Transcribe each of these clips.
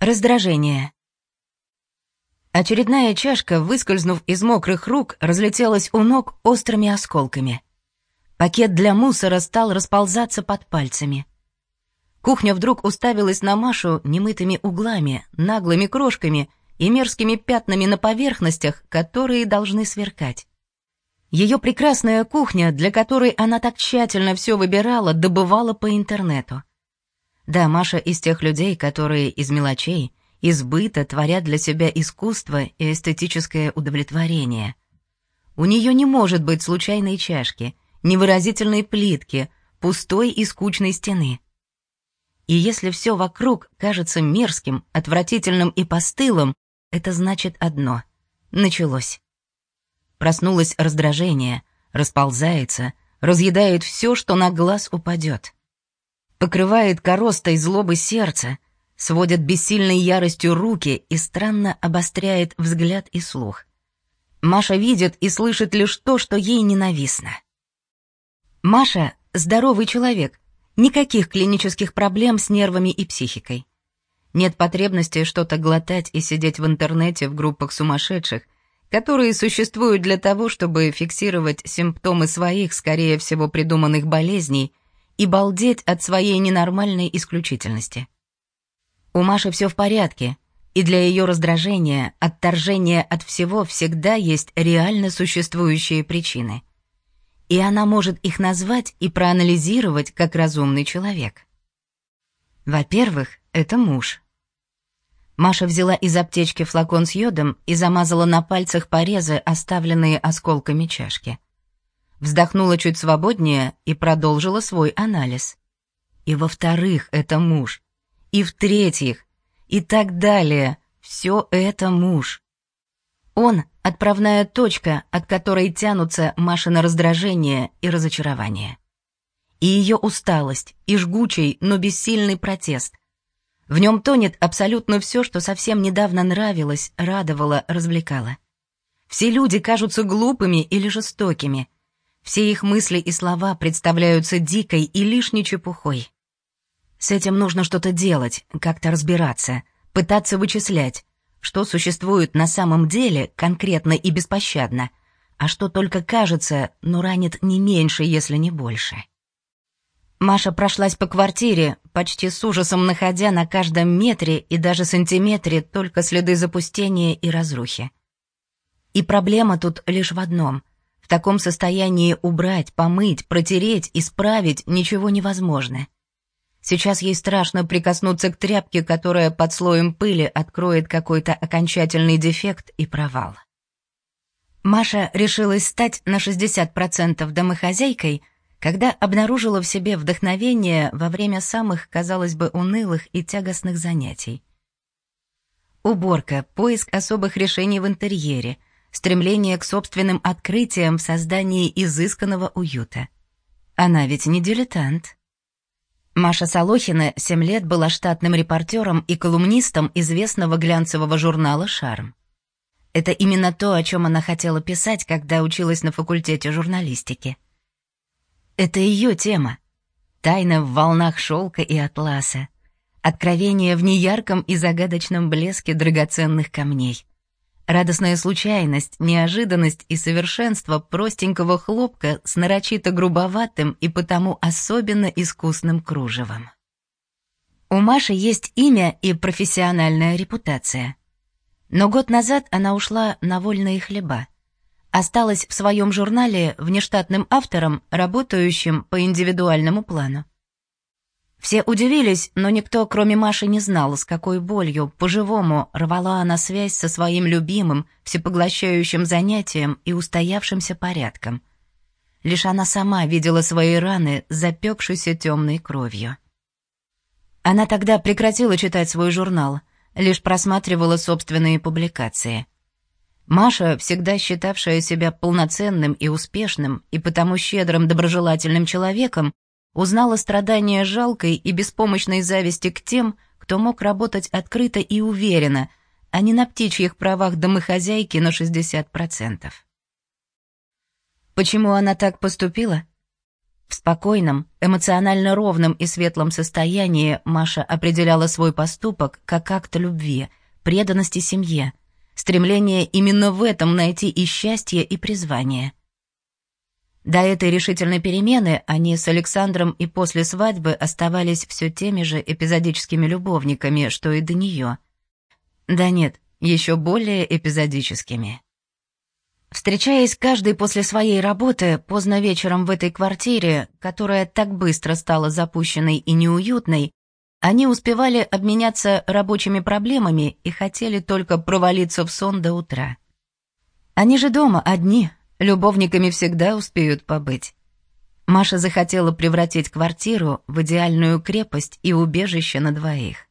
Раздражение. Очередная чашка, выскользнув из мокрых рук, разлетелась у ног острыми осколками. Пакет для мусора стал расползаться под пальцами. Кухня вдруг уставилась на Машу немытыми углами, наглыми крошками и мерзкими пятнами на поверхностях, которые должны сверкать. Ее прекрасная кухня, для которой она так тщательно все выбирала, добывала по интернету. Да, Маша из тех людей, которые из мелочей, из быта творят для себя искусство и эстетическое удовлетворение. У нее не может быть случайной чашки, невыразительной плитки, пустой и скучной стены. И если все вокруг кажется мерзким, отвратительным и постылым, это значит одно — началось. Проснулось раздражение, расползается, разъедает все, что на глаз упадет. Покрывает коростой злобы сердце, сводит бессильной яростью руки и странно обостряет взгляд и слух. Маша видит и слышит лишь то, что ей ненавистно. Маша — здоровый человек, никаких клинических проблем с нервами и психикой. Нет потребности что-то глотать и сидеть в интернете в группах сумасшедших — которые существуют для того, чтобы фиксировать симптомы своих, скорее всего, придуманных болезней и балдеть от своей ненормальной исключительности. У Маши все в порядке, и для ее раздражения, отторжения от всего всегда есть реально существующие причины. И она может их назвать и проанализировать как разумный человек. Во-первых, это муж — Маша взяла из аптечки флакон с йодом и замазала на пальцах порезы, оставленные осколками чашки. Вздохнула чуть свободнее и продолжила свой анализ. И во-вторых, это муж. И в-третьих, и так далее. Все это муж. Он — отправная точка, от которой тянутся Машина раздражение и разочарование. И ее усталость, и жгучий, но бессильный протест — в нем тонет абсолютно все, что совсем недавно нравилось, радовало, развлекало. Все люди кажутся глупыми или жестокими. Все их мысли и слова представляются дикой и лишней чепухой. С этим нужно что-то делать, как-то разбираться, пытаться вычислять, что существует на самом деле конкретно и беспощадно, а что только кажется, но ранит не меньше, если не больше. Маша прошлась по квартире, почти с ужасом находя на каждом метре и даже сантиметре только следы запустения и разрухи. И проблема тут лишь в одном. В таком состоянии убрать, помыть, протереть, исправить ничего невозможно. Сейчас ей страшно прикоснуться к тряпке, которая под слоем пыли откроет какой-то окончательный дефект и провал. Маша решилась стать на 60% домохозяйкой — когда обнаружила в себе вдохновение во время самых, казалось бы, унылых и тягостных занятий. Уборка, поиск особых решений в интерьере, стремление к собственным открытиям в создании изысканного уюта. Она ведь не дилетант. Маша Солохина семь лет была штатным репортером и колумнистом известного глянцевого журнала «Шарм». Это именно то, о чем она хотела писать, когда училась на факультете журналистики — это ее тема. Тайна в волнах шелка и атласа. Откровение в неярком и загадочном блеске драгоценных камней. Радостная случайность, неожиданность и совершенство простенького хлопка с нарочито грубоватым и потому особенно искусным кружевом. У Маши есть имя и профессиональная репутация. Но год назад она ушла на вольные хлеба осталась в своем журнале внештатным автором, работающим по индивидуальному плану. Все удивились, но никто, кроме Маши, не знал, с какой болью, по-живому, рвала она связь со своим любимым, всепоглощающим занятием и устоявшимся порядком. Лишь она сама видела свои раны, запекшейся темной кровью. Она тогда прекратила читать свой журнал, лишь просматривала собственные публикации — Маша, всегда считавшая себя полноценным и успешным и потому щедрым доброжелательным человеком, узнала страдания жалкой и беспомощной зависти к тем, кто мог работать открыто и уверенно, а не на птичьих правах домохозяйки на 60%. Почему она так поступила? В спокойном, эмоционально ровном и светлом состоянии Маша определяла свой поступок как акт любви, преданности семье, стремление именно в этом найти и счастье, и призвание. До этой решительной перемены они с Александром и после свадьбы оставались все теми же эпизодическими любовниками, что и до нее. Да нет, еще более эпизодическими. Встречаясь каждый после своей работы поздно вечером в этой квартире, которая так быстро стала запущенной и неуютной, они успевали обменяться рабочими проблемами и хотели только провалиться в сон до утра. Они же дома одни, любовниками всегда успеют побыть. Маша захотела превратить квартиру в идеальную крепость и убежище на двоих.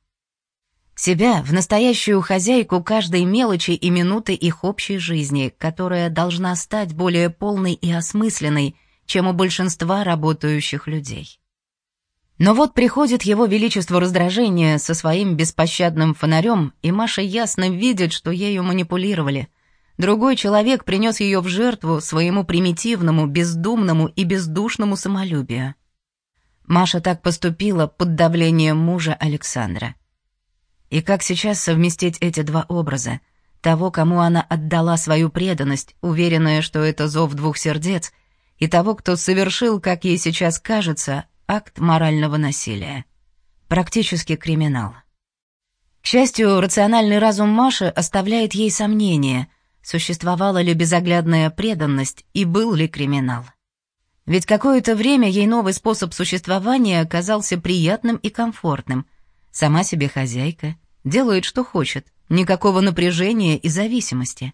Себя в настоящую хозяйку каждой мелочи и минуты их общей жизни, которая должна стать более полной и осмысленной, чем у большинства работающих людей. Но вот приходит его величество раздражения со своим беспощадным фонарем, и Маша ясно видит, что ею манипулировали. Другой человек принес ее в жертву своему примитивному, бездумному и бездушному самолюбию. Маша так поступила под давлением мужа Александра. И как сейчас совместить эти два образа? Того, кому она отдала свою преданность, уверенная, что это зов двух сердец, и того, кто совершил, как ей сейчас кажется, акт морального насилия. Практически криминал. К счастью, рациональный разум Маши оставляет ей сомнения, существовала ли безоглядная преданность и был ли криминал. Ведь какое-то время ей новый способ существования казался приятным и комфортным — Сама себе хозяйка, делает, что хочет, никакого напряжения и зависимости.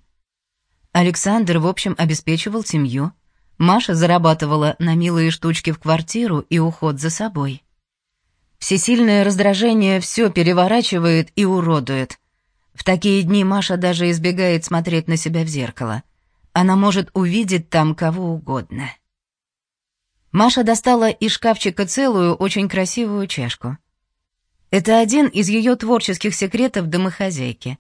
Александр, в общем, обеспечивал семью. Маша зарабатывала на милые штучки в квартиру и уход за собой. Всесильное раздражение все переворачивает и уродует. В такие дни Маша даже избегает смотреть на себя в зеркало. Она может увидеть там кого угодно. Маша достала из шкафчика целую, очень красивую чашку. Это один из ее творческих секретов домохозяйки.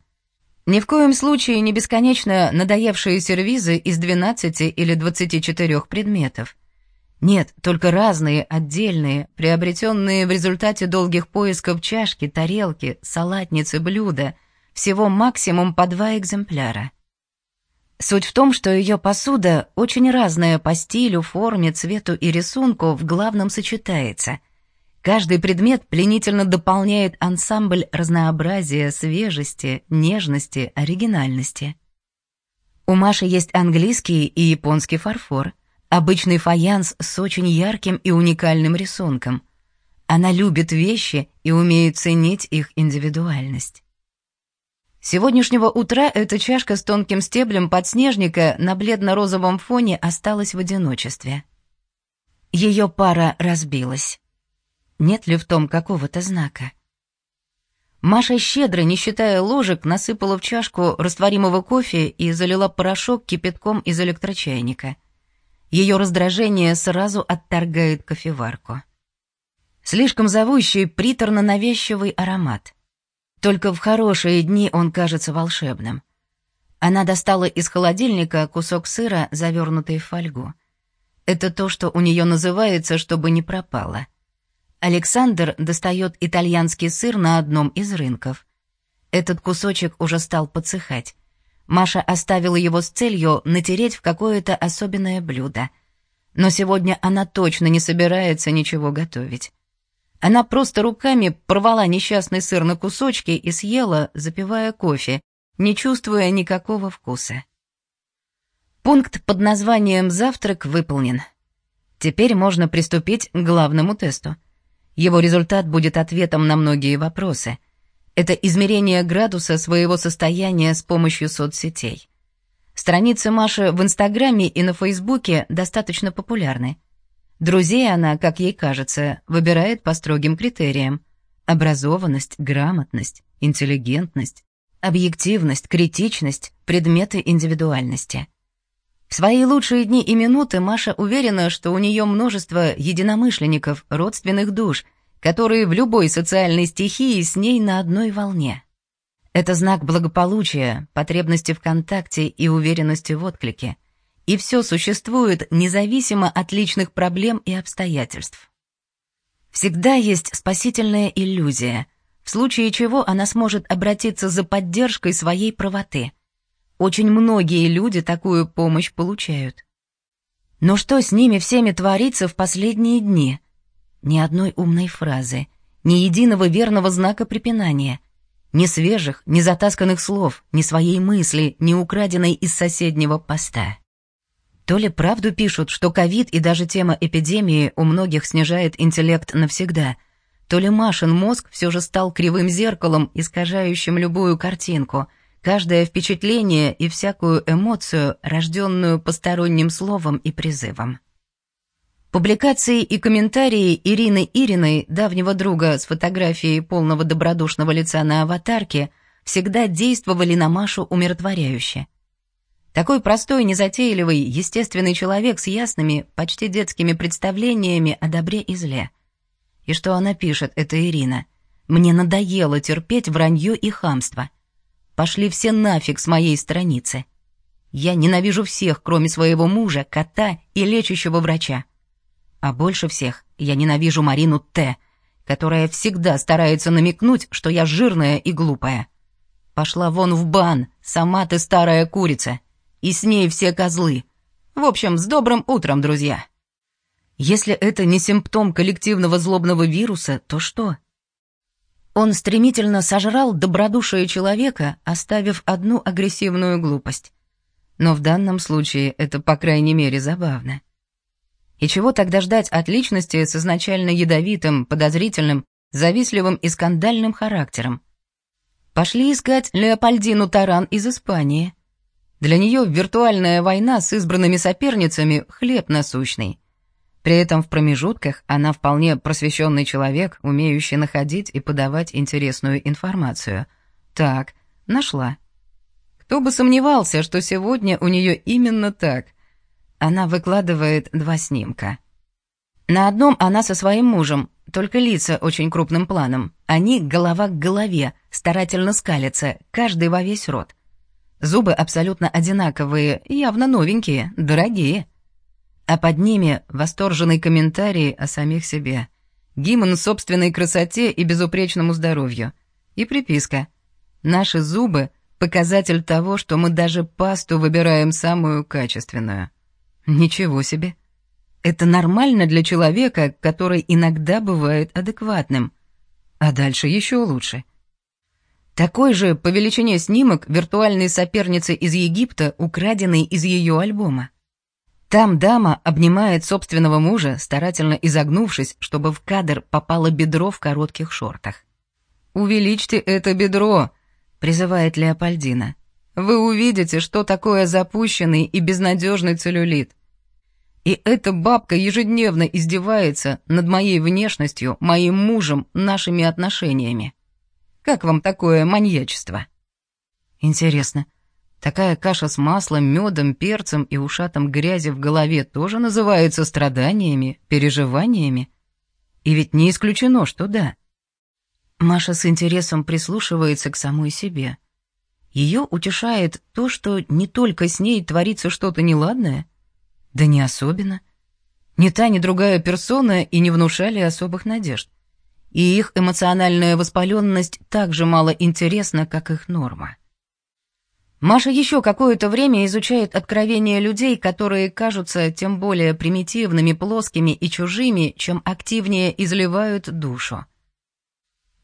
Ни в коем случае не бесконечно надоевшие сервизы из 12 или 24 предметов. Нет, только разные, отдельные, приобретенные в результате долгих поисков чашки, тарелки, салатницы, блюда, всего максимум по два экземпляра. Суть в том, что ее посуда очень разная по стилю, форме, цвету и рисунку в главном сочетается — Каждый предмет пленительно дополняет ансамбль разнообразия, свежести, нежности, оригинальности. У Маши есть английский и японский фарфор, обычный фаянс с очень ярким и уникальным рисунком. Она любит вещи и умеет ценить их индивидуальность. Сегодняшнего утра эта чашка с тонким стеблем подснежника на бледно-розовом фоне осталась в одиночестве. Ее пара разбилась. Нет ли в том какого-то знака? Маша щедро, не считая ложек, насыпала в чашку растворимого кофе и залила порошок кипятком из электрочайника. Ее раздражение сразу отторгает кофеварку. Слишком зовущий, приторно-навязчивый аромат. Только в хорошие дни он кажется волшебным. Она достала из холодильника кусок сыра, завернутый в фольгу. Это то, что у нее называется, чтобы не пропало. Александр достает итальянский сыр на одном из рынков. Этот кусочек уже стал подсыхать. Маша оставила его с целью натереть в какое-то особенное блюдо. Но сегодня она точно не собирается ничего готовить. Она просто руками порвала несчастный сыр на кусочки и съела, запивая кофе, не чувствуя никакого вкуса. Пункт под названием «Завтрак» выполнен. Теперь можно приступить к главному тесту — его результат будет ответом на многие вопросы. Это измерение градуса своего состояния с помощью соцсетей. Страницы Маши в Инстаграме и на Фейсбуке достаточно популярны. Друзей она, как ей кажется, выбирает по строгим критериям. Образованность, грамотность, интеллигентность, объективность, критичность, предметы индивидуальности. В свои лучшие дни и минуты Маша уверена, что у нее множество единомышленников, родственных душ, которые в любой социальной стихии с ней на одной волне. Это знак благополучия, потребности в контакте и уверенности в отклике. И все существует независимо от личных проблем и обстоятельств. Всегда есть спасительная иллюзия, в случае чего она сможет обратиться за поддержкой своей правоты. Очень многие люди такую помощь получают. Но что с ними всеми творится в последние дни? Ни одной умной фразы, ни единого верного знака препинания, ни свежих, ни затасканных слов, ни своей мысли, ни украденной из соседнего поста. То ли правду пишут, что ковид и даже тема эпидемии у многих снижает интеллект навсегда, то ли Машин мозг все же стал кривым зеркалом, искажающим любую картинку, каждое впечатление и всякую эмоцию, рожденную посторонним словом и призывом. Публикации и комментарии Ирины Ириной, давнего друга с фотографией полного добродушного лица на аватарке, всегда действовали на Машу умиротворяюще. Такой простой, незатейливый, естественный человек с ясными, почти детскими представлениями о добре и зле. И что она пишет, это Ирина. «Мне надоело терпеть вранье и хамство. Пошли все нафиг с моей страницы. Я ненавижу всех, кроме своего мужа, кота и лечащего врача. А больше всех я ненавижу Марину Т., которая всегда старается намекнуть, что я жирная и глупая. Пошла вон в бан, сама ты старая курица и с ней все козлы. В общем, с добрым утром, друзья. Если это не симптом коллективного злобного вируса, то что? Он стремительно сожрал добродушие человека, оставив одну агрессивную глупость. Но в данном случае это, по крайней мере, забавно. И чего тогда ждать от личности с изначально ядовитым, подозрительным, завистливым и скандальным характером? Пошли искать Леопольдину Таран из Испании. Для нее виртуальная война с избранными соперницами — хлеб насущный. При этом в промежутках она вполне просвещенный человек, умеющий находить и подавать интересную информацию. Так, нашла. Кто бы сомневался, что сегодня у нее именно так. Она выкладывает два снимка. На одном она со своим мужем, только лица очень крупным планом. Они голова к голове, старательно скалятся, каждый во весь рот. Зубы абсолютно одинаковые, явно новенькие, дорогие. А под ними восторженный комментарий о самих себе. Гимн собственной красоте и безупречному здоровью. И приписка. Наши зубы — показатель того, что мы даже пасту выбираем самую качественную. Ничего себе. Это нормально для человека, который иногда бывает адекватным. А дальше еще лучше — такой же по величине снимок виртуальной соперницы из Египта, украденный из ее альбома. Там дама обнимает собственного мужа, старательно изогнувшись, чтобы в кадр попало бедро в коротких шортах. «Увеличьте это бедро!» — призывает Леопольдина. «Вы увидите, что такое запущенный и безнадежный целлюлит. И эта бабка ежедневно издевается над моей внешностью, моим мужем, нашими отношениями. Как вам такое маньячество? Интересно, такая каша с маслом, медом, перцем и ушатом грязи в голове тоже называется страданиями, переживаниями? И ведь не исключено, что да. Маша с интересом прислушивается к самой себе. Ее утешает то, что не только с ней творится что-то неладное, да не особенно. Ни та, ни другая персона и не внушали особых надежд и их эмоциональная воспаленность так же мало интересна, как их норма. Маша еще какое-то время изучает откровения людей, которые кажутся тем более примитивными, плоскими и чужими, чем активнее изливают душу.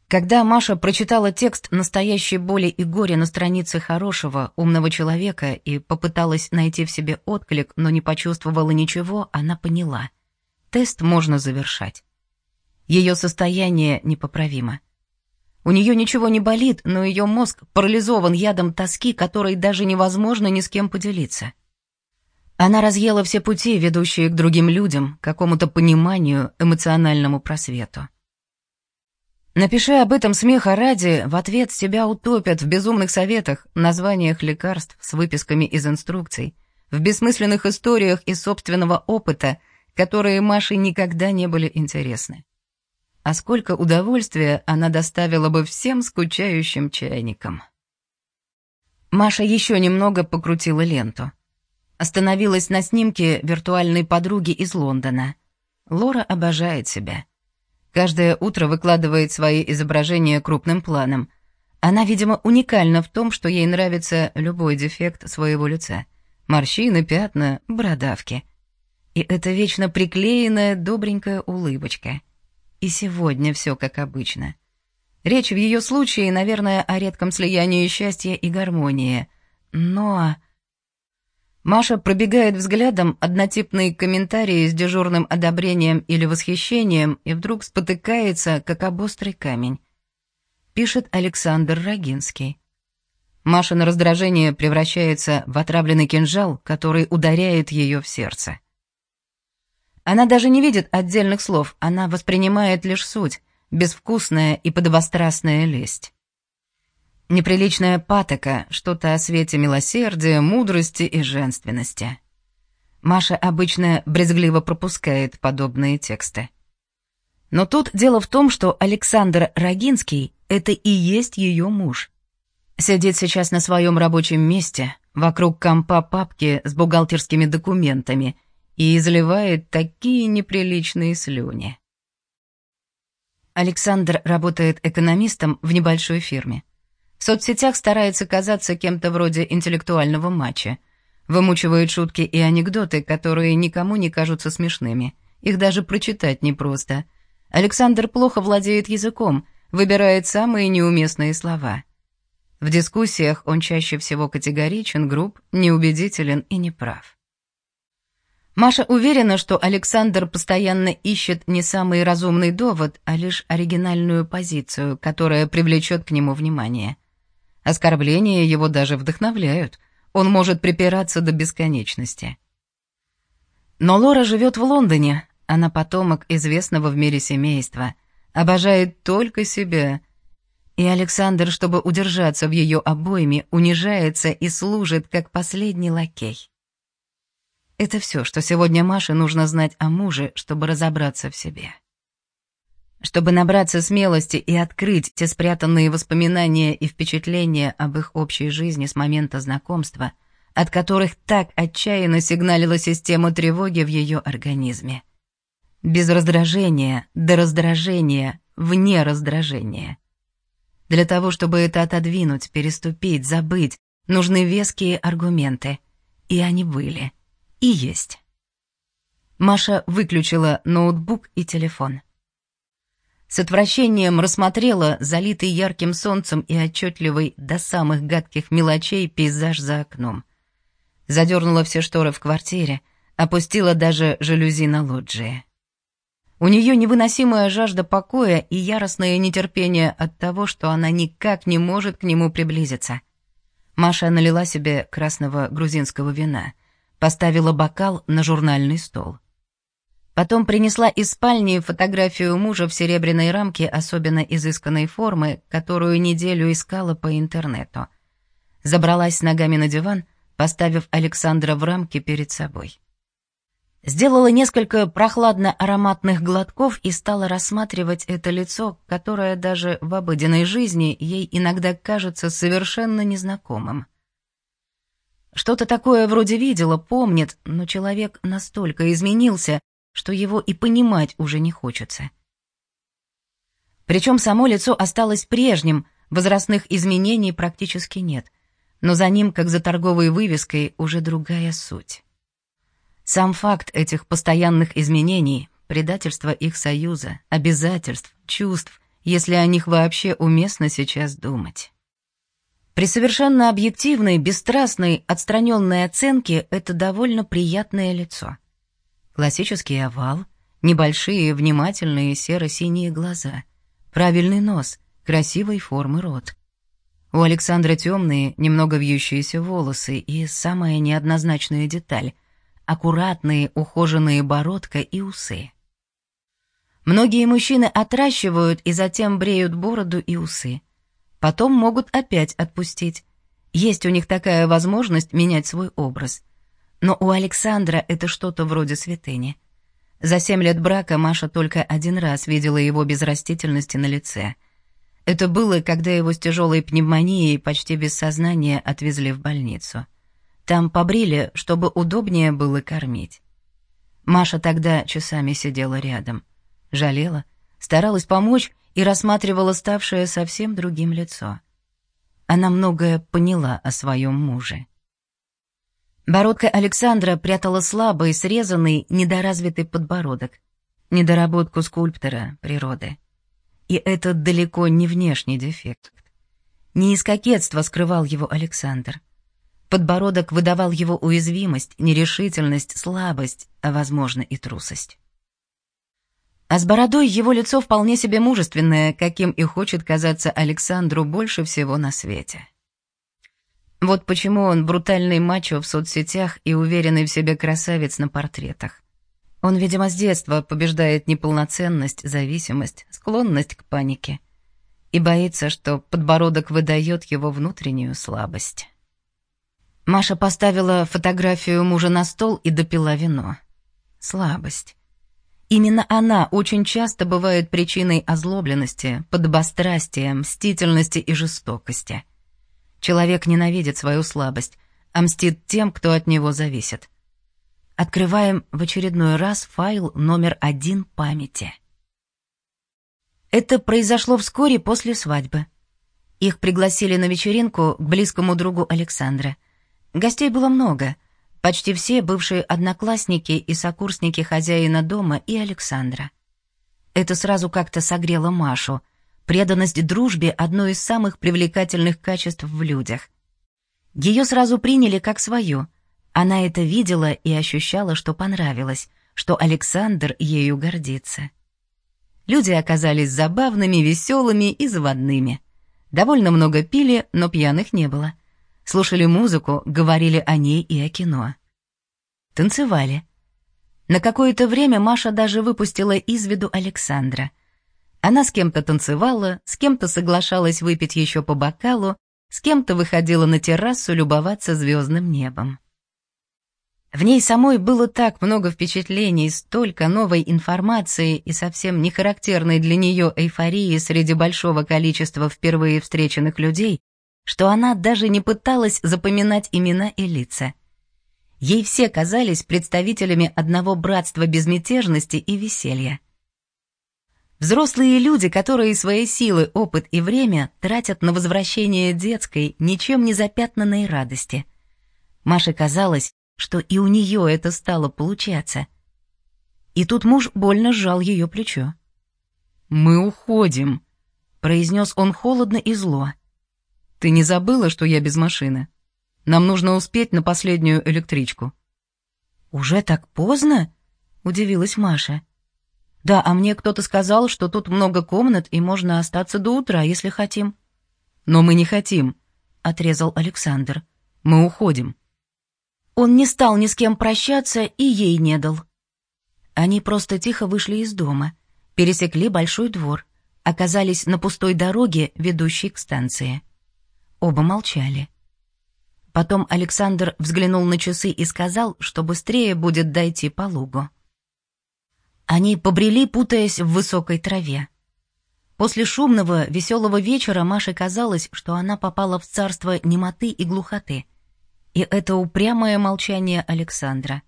Когда Маша прочитала текст настоящей боли и горя на странице хорошего, умного человека и попыталась найти в себе отклик, но не почувствовала ничего, она поняла. Тест можно завершать. Ее состояние непоправимо. У нее ничего не болит, но ее мозг парализован ядом тоски, которой даже невозможно ни с кем поделиться. Она разъела все пути, ведущие к другим людям, к какому-то пониманию, эмоциональному просвету. Напиши об этом смеха ради, в ответ тебя утопят в безумных советах, названиях лекарств с выписками из инструкций, в бессмысленных историях из собственного опыта, которые Маше никогда не были интересны а сколько удовольствия она доставила бы всем скучающим чайникам. Маша еще немного покрутила ленту. Остановилась на снимке виртуальной подруги из Лондона. Лора обожает себя. Каждое утро выкладывает свои изображения крупным планом. Она, видимо, уникальна в том, что ей нравится любой дефект своего лица. Морщины, пятна, бородавки. И это вечно приклеенная добренькая улыбочка. И сегодня все как обычно. Речь в ее случае, наверное, о редком слиянии счастья и гармонии. Но... Маша пробегает взглядом однотипные комментарии с дежурным одобрением или восхищением и вдруг спотыкается, как об острый камень. Пишет Александр Рогинский. Маша на раздражение превращается в отравленный кинжал, который ударяет ее в сердце. Она даже не видит отдельных слов, она воспринимает лишь суть, безвкусная и подобострастная лесть. Неприличная патока, что-то о свете милосердия, мудрости и женственности. Маша обычно брезгливо пропускает подобные тексты. Но тут дело в том, что Александр Рогинский — это и есть ее муж. Сидит сейчас на своем рабочем месте, вокруг компа папки с бухгалтерскими документами и изливает такие неприличные слюни. Александр работает экономистом в небольшой фирме. В соцсетях старается казаться кем-то вроде интеллектуального матча. Вымучивает шутки и анекдоты, которые никому не кажутся смешными. Их даже прочитать непросто. Александр плохо владеет языком, выбирает самые неуместные слова. В дискуссиях он чаще всего категоричен, груб, неубедителен и неправ. Маша уверена, что Александр постоянно ищет не самый разумный довод, а лишь оригинальную позицию, которая привлечет к нему внимание. Оскорбления его даже вдохновляют. Он может припираться до бесконечности. Но Лора живет в Лондоне, она потомок известного в мире семейства, обожает только себя. И Александр, чтобы удержаться в ее обойме, унижается и служит как последний лакей. Это все, что сегодня Маше нужно знать о муже, чтобы разобраться в себе. Чтобы набраться смелости и открыть те спрятанные воспоминания и впечатления об их общей жизни с момента знакомства, от которых так отчаянно сигналила система тревоги в ее организме. Без раздражения, до раздражения, вне раздражения. Для того, чтобы это отодвинуть, переступить, забыть, нужны веские аргументы. И они были. И есть. Маша выключила ноутбук и телефон. С отвращением рассмотрела залитый ярким солнцем и отчетливый до самых гадких мелочей пейзаж за окном. Задернула все шторы в квартире, опустила даже жалюзи на лоджии. У нее невыносимая жажда покоя и яростное нетерпение от того, что она никак не может к нему приблизиться. Маша налила себе красного грузинского вина, поставила бокал на журнальный стол — Потом принесла из спальни фотографию мужа в серебряной рамке особенно изысканной формы, которую неделю искала по интернету. Забралась ногами на диван, поставив Александра в рамке перед собой. Сделала несколько прохладно-ароматных глотков и стала рассматривать это лицо, которое даже в обыденной жизни ей иногда кажется совершенно незнакомым. Что-то такое вроде видела, помнит, но человек настолько изменился, что его и понимать уже не хочется. Причем само лицо осталось прежним, возрастных изменений практически нет, но за ним, как за торговой вывеской, уже другая суть. Сам факт этих постоянных изменений, предательство их союза, обязательств, чувств, если о них вообще уместно сейчас думать. При совершенно объективной, бесстрастной, отстраненной оценке это довольно приятное лицо — Классический овал, небольшие, внимательные серо-синие глаза, правильный нос, красивой формы рот. У Александра темные, немного вьющиеся волосы и самая неоднозначная деталь — аккуратные, ухоженные бородка и усы. Многие мужчины отращивают и затем бреют бороду и усы. Потом могут опять отпустить. Есть у них такая возможность менять свой образ — но у Александра это что-то вроде святыни. За семь лет брака Маша только один раз видела его без растительности на лице. Это было, когда его с тяжелой пневмонией почти без сознания отвезли в больницу. Там побрили, чтобы удобнее было кормить. Маша тогда часами сидела рядом, жалела, старалась помочь и рассматривала ставшее совсем другим лицо. Она многое поняла о своем муже. Бородка Александра прятала слабый, срезанный, недоразвитый подбородок, недоработку скульптора природы. И это далеко не внешний дефект. Не из кокетства скрывал его Александр. Подбородок выдавал его уязвимость, нерешительность, слабость, а, возможно, и трусость. А с бородой его лицо вполне себе мужественное, каким и хочет казаться Александру больше всего на свете. Вот почему он брутальный мачо в соцсетях и уверенный в себе красавец на портретах. Он, видимо, с детства побеждает неполноценность, зависимость, склонность к панике и боится, что подбородок выдает его внутреннюю слабость. Маша поставила фотографию мужа на стол и допила вино. Слабость. Именно она очень часто бывает причиной озлобленности, подобострастия, мстительности и жестокости. Человек ненавидит свою слабость, а мстит тем, кто от него зависит. Открываем в очередной раз файл номер один памяти. Это произошло вскоре после свадьбы. Их пригласили на вечеринку к близкому другу Александра. Гостей было много — Почти все бывшие одноклассники и сокурсники хозяина дома и Александра. Это сразу как-то согрело Машу. Преданность дружбе — одно из самых привлекательных качеств в людях. Ее сразу приняли как свою. Она это видела и ощущала, что понравилось, что Александр ею гордится. Люди оказались забавными, веселыми и заводными. Довольно много пили, но пьяных не было слушали музыку, говорили о ней и о кино. Танцевали. На какое-то время Маша даже выпустила из виду Александра. Она с кем-то танцевала, с кем-то соглашалась выпить еще по бокалу, с кем-то выходила на террасу любоваться звездным небом. В ней самой было так много впечатлений, столько новой информации и совсем не характерной для нее эйфории среди большого количества впервые встреченных людей, что она даже не пыталась запоминать имена и лица. Ей все казались представителями одного братства безмятежности и веселья. Взрослые люди, которые свои силы, опыт и время тратят на возвращение детской, ничем не запятнанной радости. Маше казалось, что и у нее это стало получаться. И тут муж больно сжал ее плечо. «Мы уходим», — произнес он холодно и зло. Ты не забыла, что я без машины? Нам нужно успеть на последнюю электричку». «Уже так поздно?» — удивилась Маша. «Да, а мне кто-то сказал, что тут много комнат и можно остаться до утра, если хотим». «Но мы не хотим», — отрезал Александр. «Мы уходим». Он не стал ни с кем прощаться и ей не дал. Они просто тихо вышли из дома, пересекли большой двор, оказались на пустой дороге, ведущей к станции. Оба молчали. Потом Александр взглянул на часы и сказал, что быстрее будет дойти по лугу. Они побрели, путаясь в высокой траве. После шумного, веселого вечера Маше казалось, что она попала в царство немоты и глухоты. И это упрямое молчание Александра.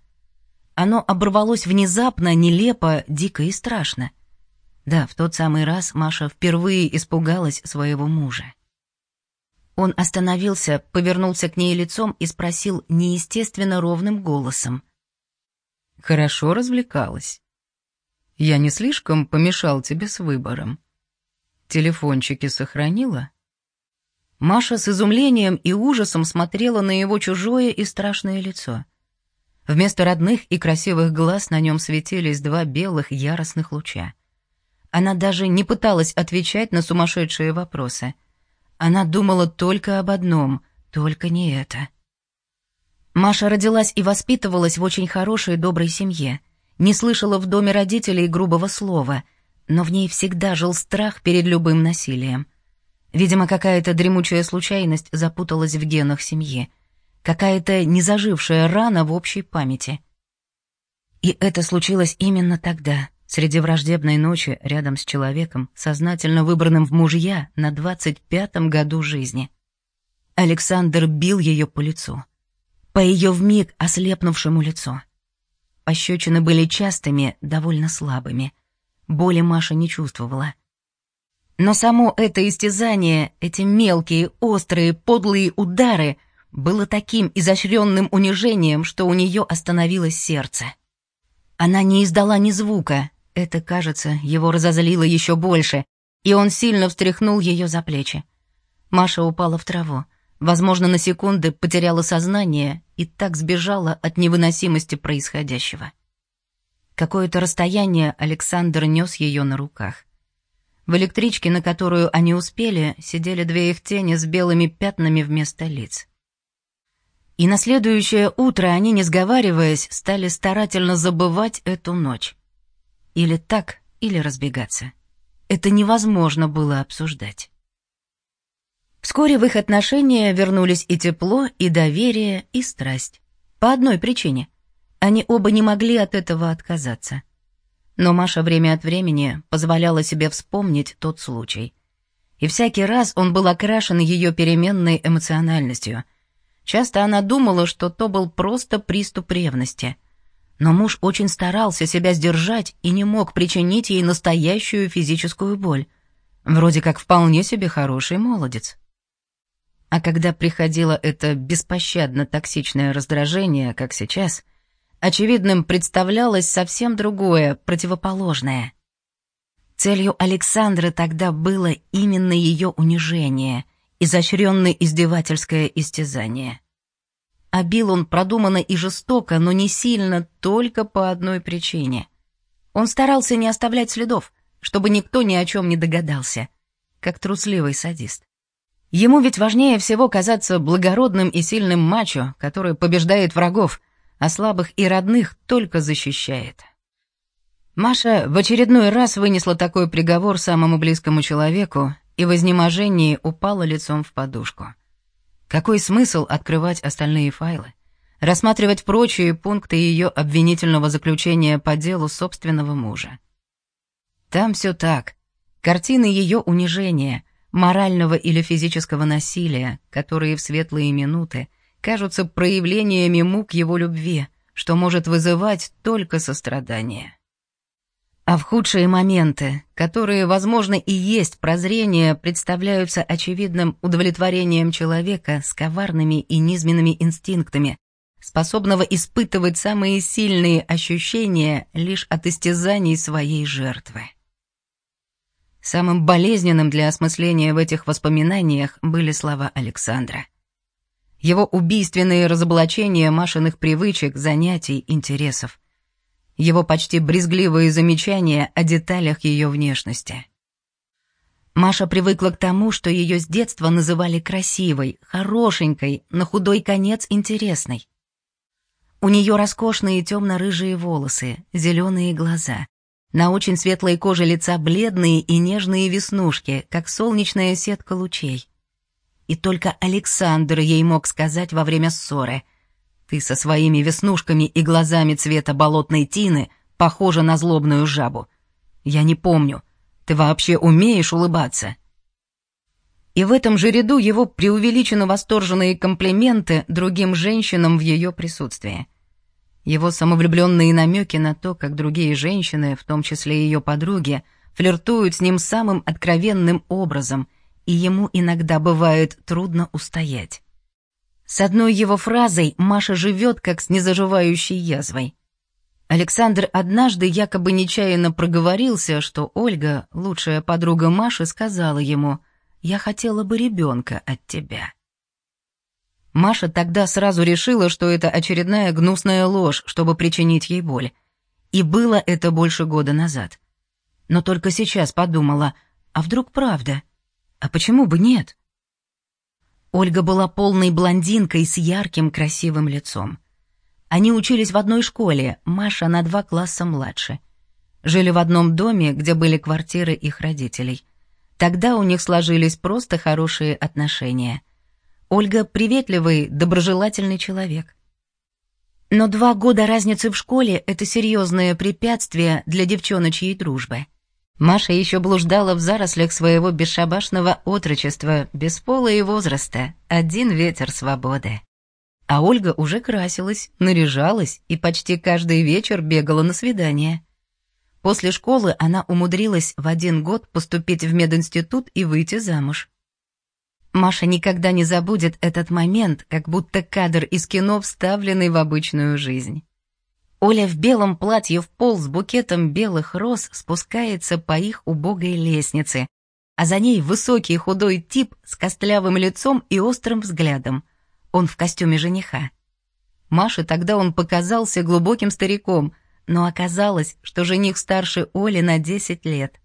Оно оборвалось внезапно, нелепо, дико и страшно. Да, в тот самый раз Маша впервые испугалась своего мужа. Он остановился, повернулся к ней лицом и спросил неестественно ровным голосом. «Хорошо развлекалась. Я не слишком помешал тебе с выбором. Телефончики сохранила?» Маша с изумлением и ужасом смотрела на его чужое и страшное лицо. Вместо родных и красивых глаз на нем светились два белых яростных луча. Она даже не пыталась отвечать на сумасшедшие вопросы — она думала только об одном, только не это. Маша родилась и воспитывалась в очень хорошей и доброй семье. Не слышала в доме родителей грубого слова, но в ней всегда жил страх перед любым насилием. Видимо, какая-то дремучая случайность запуталась в генах семьи. Какая-то незажившая рана в общей памяти. И это случилось именно тогда, Среди враждебной ночи рядом с человеком, сознательно выбранным в мужья на двадцать пятом году жизни. Александр бил ее по лицу. по ее вмиг ослепнувшему лицу. Пощечины были частыми, довольно слабыми. Боли Маша не чувствовала. Но само это истязание, эти мелкие, острые, подлые удары было таким изощренным унижением, что у нее остановилось сердце. Она не издала ни звука, это, кажется, его разозлило еще больше, и он сильно встряхнул ее за плечи. Маша упала в траву, возможно, на секунды потеряла сознание и так сбежала от невыносимости происходящего. Какое-то расстояние Александр нес ее на руках. В электричке, на которую они успели, сидели две их тени с белыми пятнами вместо лиц. И на следующее утро они, не сговариваясь, стали старательно забывать эту ночь. Или так, или разбегаться. Это невозможно было обсуждать. Вскоре в их отношения вернулись и тепло, и доверие, и страсть. По одной причине. Они оба не могли от этого отказаться. Но Маша время от времени позволяла себе вспомнить тот случай. И всякий раз он был окрашен ее переменной эмоциональностью. Часто она думала, что то был просто приступ ревности — но муж очень старался себя сдержать и не мог причинить ей настоящую физическую боль. Вроде как вполне себе хороший молодец. А когда приходило это беспощадно токсичное раздражение, как сейчас, очевидным представлялось совсем другое, противоположное. Целью Александры тогда было именно ее унижение, изощренное издевательское истязание. А бил он продуманно и жестоко, но не сильно, только по одной причине. Он старался не оставлять следов, чтобы никто ни о чем не догадался, как трусливый садист. Ему ведь важнее всего казаться благородным и сильным мачо, который побеждает врагов, а слабых и родных только защищает. Маша в очередной раз вынесла такой приговор самому близкому человеку и в изнеможении упала лицом в подушку. Какой смысл открывать остальные файлы? Рассматривать прочие пункты ее обвинительного заключения по делу собственного мужа. Там все так. Картины ее унижения, морального или физического насилия, которые в светлые минуты кажутся проявлениями мук его любви, что может вызывать только сострадание. А в худшие моменты, которые, возможно, и есть прозрение, представляются очевидным удовлетворением человека с коварными и низменными инстинктами, способного испытывать самые сильные ощущения лишь от истязаний своей жертвы. Самым болезненным для осмысления в этих воспоминаниях были слова Александра. Его убийственные разоблачения Машиных привычек, занятий, интересов его почти брезгливые замечания о деталях ее внешности. Маша привыкла к тому, что ее с детства называли красивой, хорошенькой, на худой конец интересной. У нее роскошные темно-рыжие волосы, зеленые глаза. На очень светлой коже лица бледные и нежные веснушки, как солнечная сетка лучей. И только Александр ей мог сказать во время ссоры. Ты со своими веснушками и глазами цвета болотной тины похожа на злобную жабу. Я не помню. Ты вообще умеешь улыбаться?» И в этом же ряду его преувеличенно восторженные комплименты другим женщинам в ее присутствии. Его самовлюбленные намеки на то, как другие женщины, в том числе ее подруги, флиртуют с ним самым откровенным образом, и ему иногда бывает трудно устоять. С одной его фразой Маша живет, как с незаживающей язвой. Александр однажды якобы нечаянно проговорился, что Ольга, лучшая подруга Маши, сказала ему «Я хотела бы ребенка от тебя». Маша тогда сразу решила, что это очередная гнусная ложь, чтобы причинить ей боль. И было это больше года назад. Но только сейчас подумала, а вдруг правда? А почему бы нет? Ольга была полной блондинкой с ярким красивым лицом. Они учились в одной школе, Маша на два класса младше. Жили в одном доме, где были квартиры их родителей. Тогда у них сложились просто хорошие отношения. Ольга приветливый, доброжелательный человек. Но два года разницы в школе — это серьезное препятствие для девчоночьей дружбы. Маша еще блуждала в зарослях своего бесшабашного отрочества, без пола и возраста, один ветер свободы. А Ольга уже красилась, наряжалась и почти каждый вечер бегала на свидания. После школы она умудрилась в один год поступить в мединститут и выйти замуж. Маша никогда не забудет этот момент, как будто кадр из кино, вставленный в обычную жизнь. Оля в белом платье в пол с букетом белых роз спускается по их убогой лестнице, а за ней высокий худой тип с костлявым лицом и острым взглядом. Он в костюме жениха. Маше тогда он показался глубоким стариком, но оказалось, что жених старше Оли на 10 лет.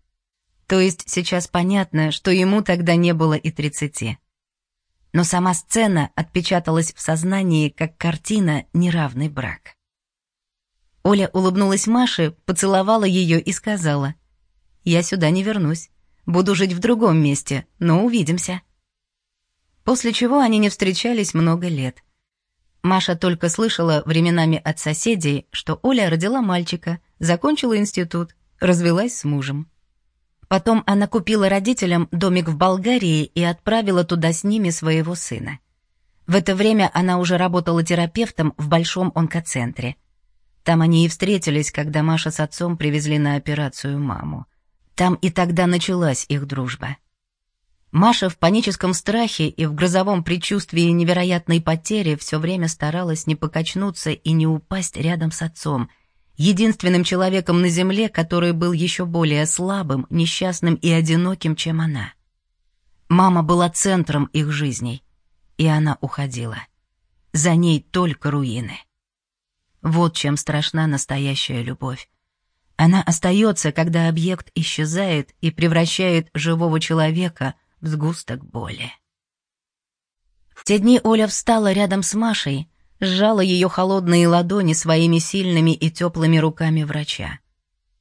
То есть сейчас понятно, что ему тогда не было и тридцати. Но сама сцена отпечаталась в сознании, как картина «Неравный брак». Оля улыбнулась Маше, поцеловала ее и сказала, «Я сюда не вернусь. Буду жить в другом месте, но увидимся». После чего они не встречались много лет. Маша только слышала временами от соседей, что Оля родила мальчика, закончила институт, развелась с мужем. Потом она купила родителям домик в Болгарии и отправила туда с ними своего сына. В это время она уже работала терапевтом в большом онкоцентре. Там они и встретились, когда Маша с отцом привезли на операцию маму. Там и тогда началась их дружба. Маша в паническом страхе и в грозовом предчувствии невероятной потери все время старалась не покачнуться и не упасть рядом с отцом — единственным человеком на земле, который был еще более слабым, несчастным и одиноким, чем она. Мама была центром их жизней, и она уходила. За ней только руины. Вот чем страшна настоящая любовь. Она остается, когда объект исчезает и превращает живого человека в сгусток боли. В те дни Оля встала рядом с Машей, сжала ее холодные ладони своими сильными и теплыми руками врача.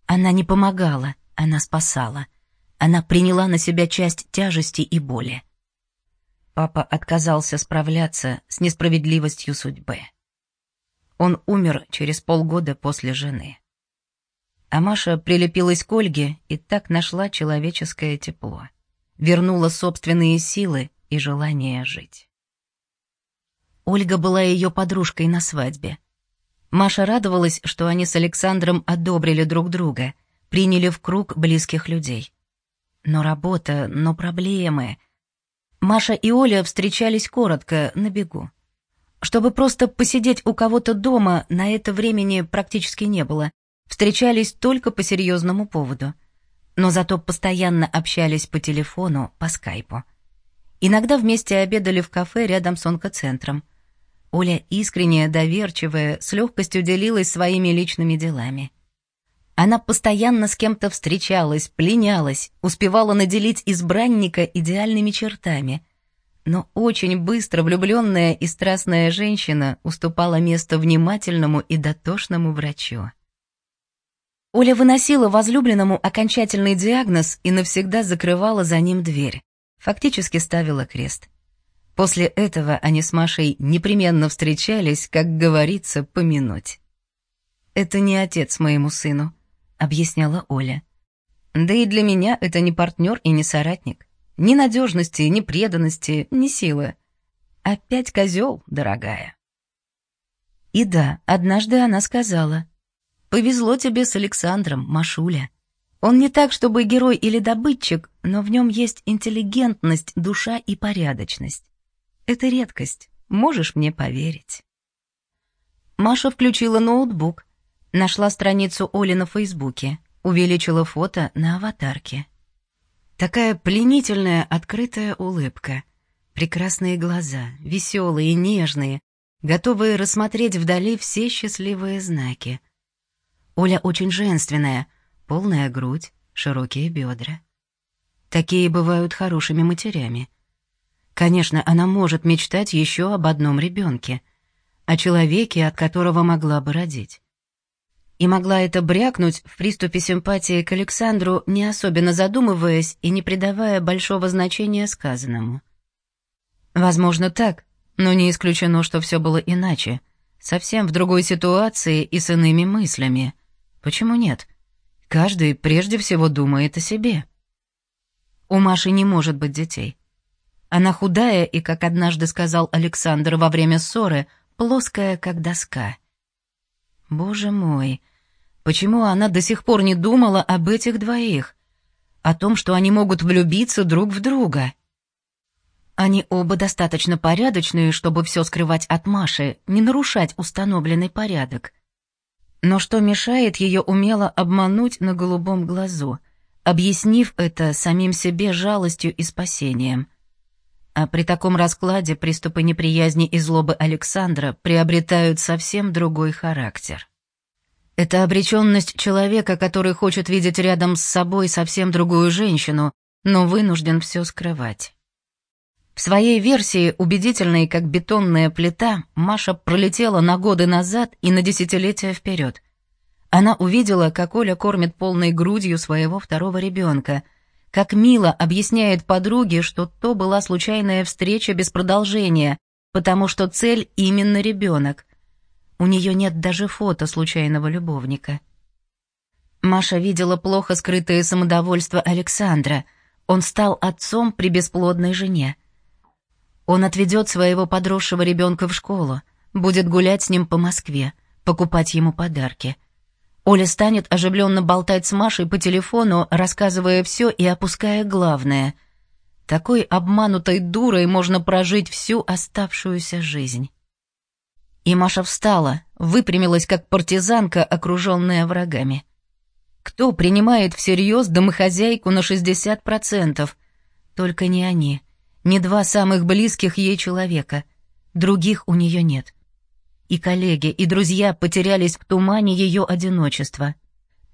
Она не помогала, она спасала. Она приняла на себя часть тяжести и боли. Папа отказался справляться с несправедливостью судьбы. Он умер через полгода после жены. А Маша прилепилась к Ольге и так нашла человеческое тепло. Вернула собственные силы и желание жить. Ольга была ее подружкой на свадьбе. Маша радовалась, что они с Александром одобрили друг друга, приняли в круг близких людей. Но работа, но проблемы. Маша и Оля встречались коротко, на бегу. Чтобы просто посидеть у кого-то дома, на это времени практически не было. Встречались только по серьезному поводу. Но зато постоянно общались по телефону, по скайпу. Иногда вместе обедали в кафе рядом с онкоцентром — Оля, искренняя, доверчивая, с легкостью делилась своими личными делами. Она постоянно с кем-то встречалась, пленялась, успевала наделить избранника идеальными чертами. Но очень быстро влюбленная и страстная женщина уступала место внимательному и дотошному врачу. Оля выносила возлюбленному окончательный диагноз и навсегда закрывала за ним дверь. Фактически ставила крест. После этого они с Машей непременно встречались, как говорится, помянуть. «Это не отец моему сыну», — объясняла Оля. «Да и для меня это не партнер и не соратник. Ни надежности, ни преданности, ни силы. Опять козел, дорогая». И да, однажды она сказала, «Повезло тебе с Александром, Машуля. Он не так, чтобы герой или добытчик, но в нем есть интеллигентность, душа и порядочность. Это редкость, можешь мне поверить. Маша включила ноутбук, нашла страницу Оли на Фейсбуке, увеличила фото на аватарке. Такая пленительная открытая улыбка, прекрасные глаза, веселые, нежные, готовые рассмотреть вдали все счастливые знаки. Оля очень женственная, полная грудь, широкие бедра. Такие бывают хорошими матерями — Конечно, она может мечтать еще об одном ребенке, о человеке, от которого могла бы родить. И могла это брякнуть в приступе симпатии к Александру, не особенно задумываясь и не придавая большого значения сказанному. Возможно, так, но не исключено, что все было иначе, совсем в другой ситуации и с иными мыслями. Почему нет? Каждый прежде всего думает о себе. У Маши не может быть детей. Она худая и, как однажды сказал Александр во время ссоры, плоская, как доска. Боже мой, почему она до сих пор не думала об этих двоих? О том, что они могут влюбиться друг в друга? Они оба достаточно порядочные, чтобы все скрывать от Маши, не нарушать установленный порядок. Но что мешает ее умело обмануть на голубом глазу, объяснив это самим себе жалостью и спасением? А при таком раскладе приступы неприязни и злобы Александра приобретают совсем другой характер. Это обреченность человека, который хочет видеть рядом с собой совсем другую женщину, но вынужден все скрывать. В своей версии, убедительной как бетонная плита, Маша пролетела на годы назад и на десятилетия вперед. Она увидела, как Оля кормит полной грудью своего второго ребенка — как мило объясняет подруге, что то была случайная встреча без продолжения, потому что цель именно ребенок. У нее нет даже фото случайного любовника. Маша видела плохо скрытое самодовольство Александра. Он стал отцом при бесплодной жене. Он отведет своего подросшего ребенка в школу, будет гулять с ним по Москве, покупать ему подарки — Оля станет оживленно болтать с Машей по телефону, рассказывая все и опуская главное. Такой обманутой дурой можно прожить всю оставшуюся жизнь. И Маша встала, выпрямилась как партизанка, окруженная врагами. Кто принимает всерьез домохозяйку на 60%? Только не они, не два самых близких ей человека. Других у нее нет. И коллеги, и друзья потерялись в тумане ее одиночества.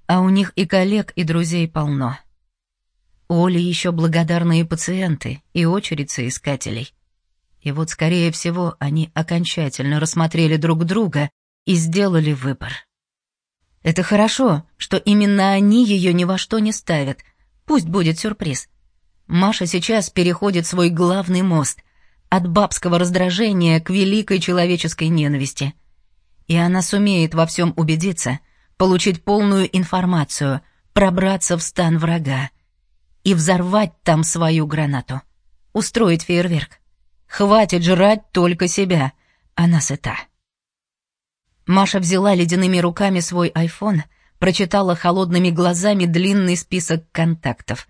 А у них и коллег, и друзей полно. У Оли еще благодарные пациенты и очередь соискателей. И вот, скорее всего, они окончательно рассмотрели друг друга и сделали выбор. Это хорошо, что именно они ее ни во что не ставят. Пусть будет сюрприз. Маша сейчас переходит свой главный мост — от бабского раздражения к великой человеческой ненависти. И она сумеет во всем убедиться, получить полную информацию, пробраться в стан врага и взорвать там свою гранату. Устроить фейерверк. Хватит жрать только себя, она сыта. Маша взяла ледяными руками свой айфон, прочитала холодными глазами длинный список контактов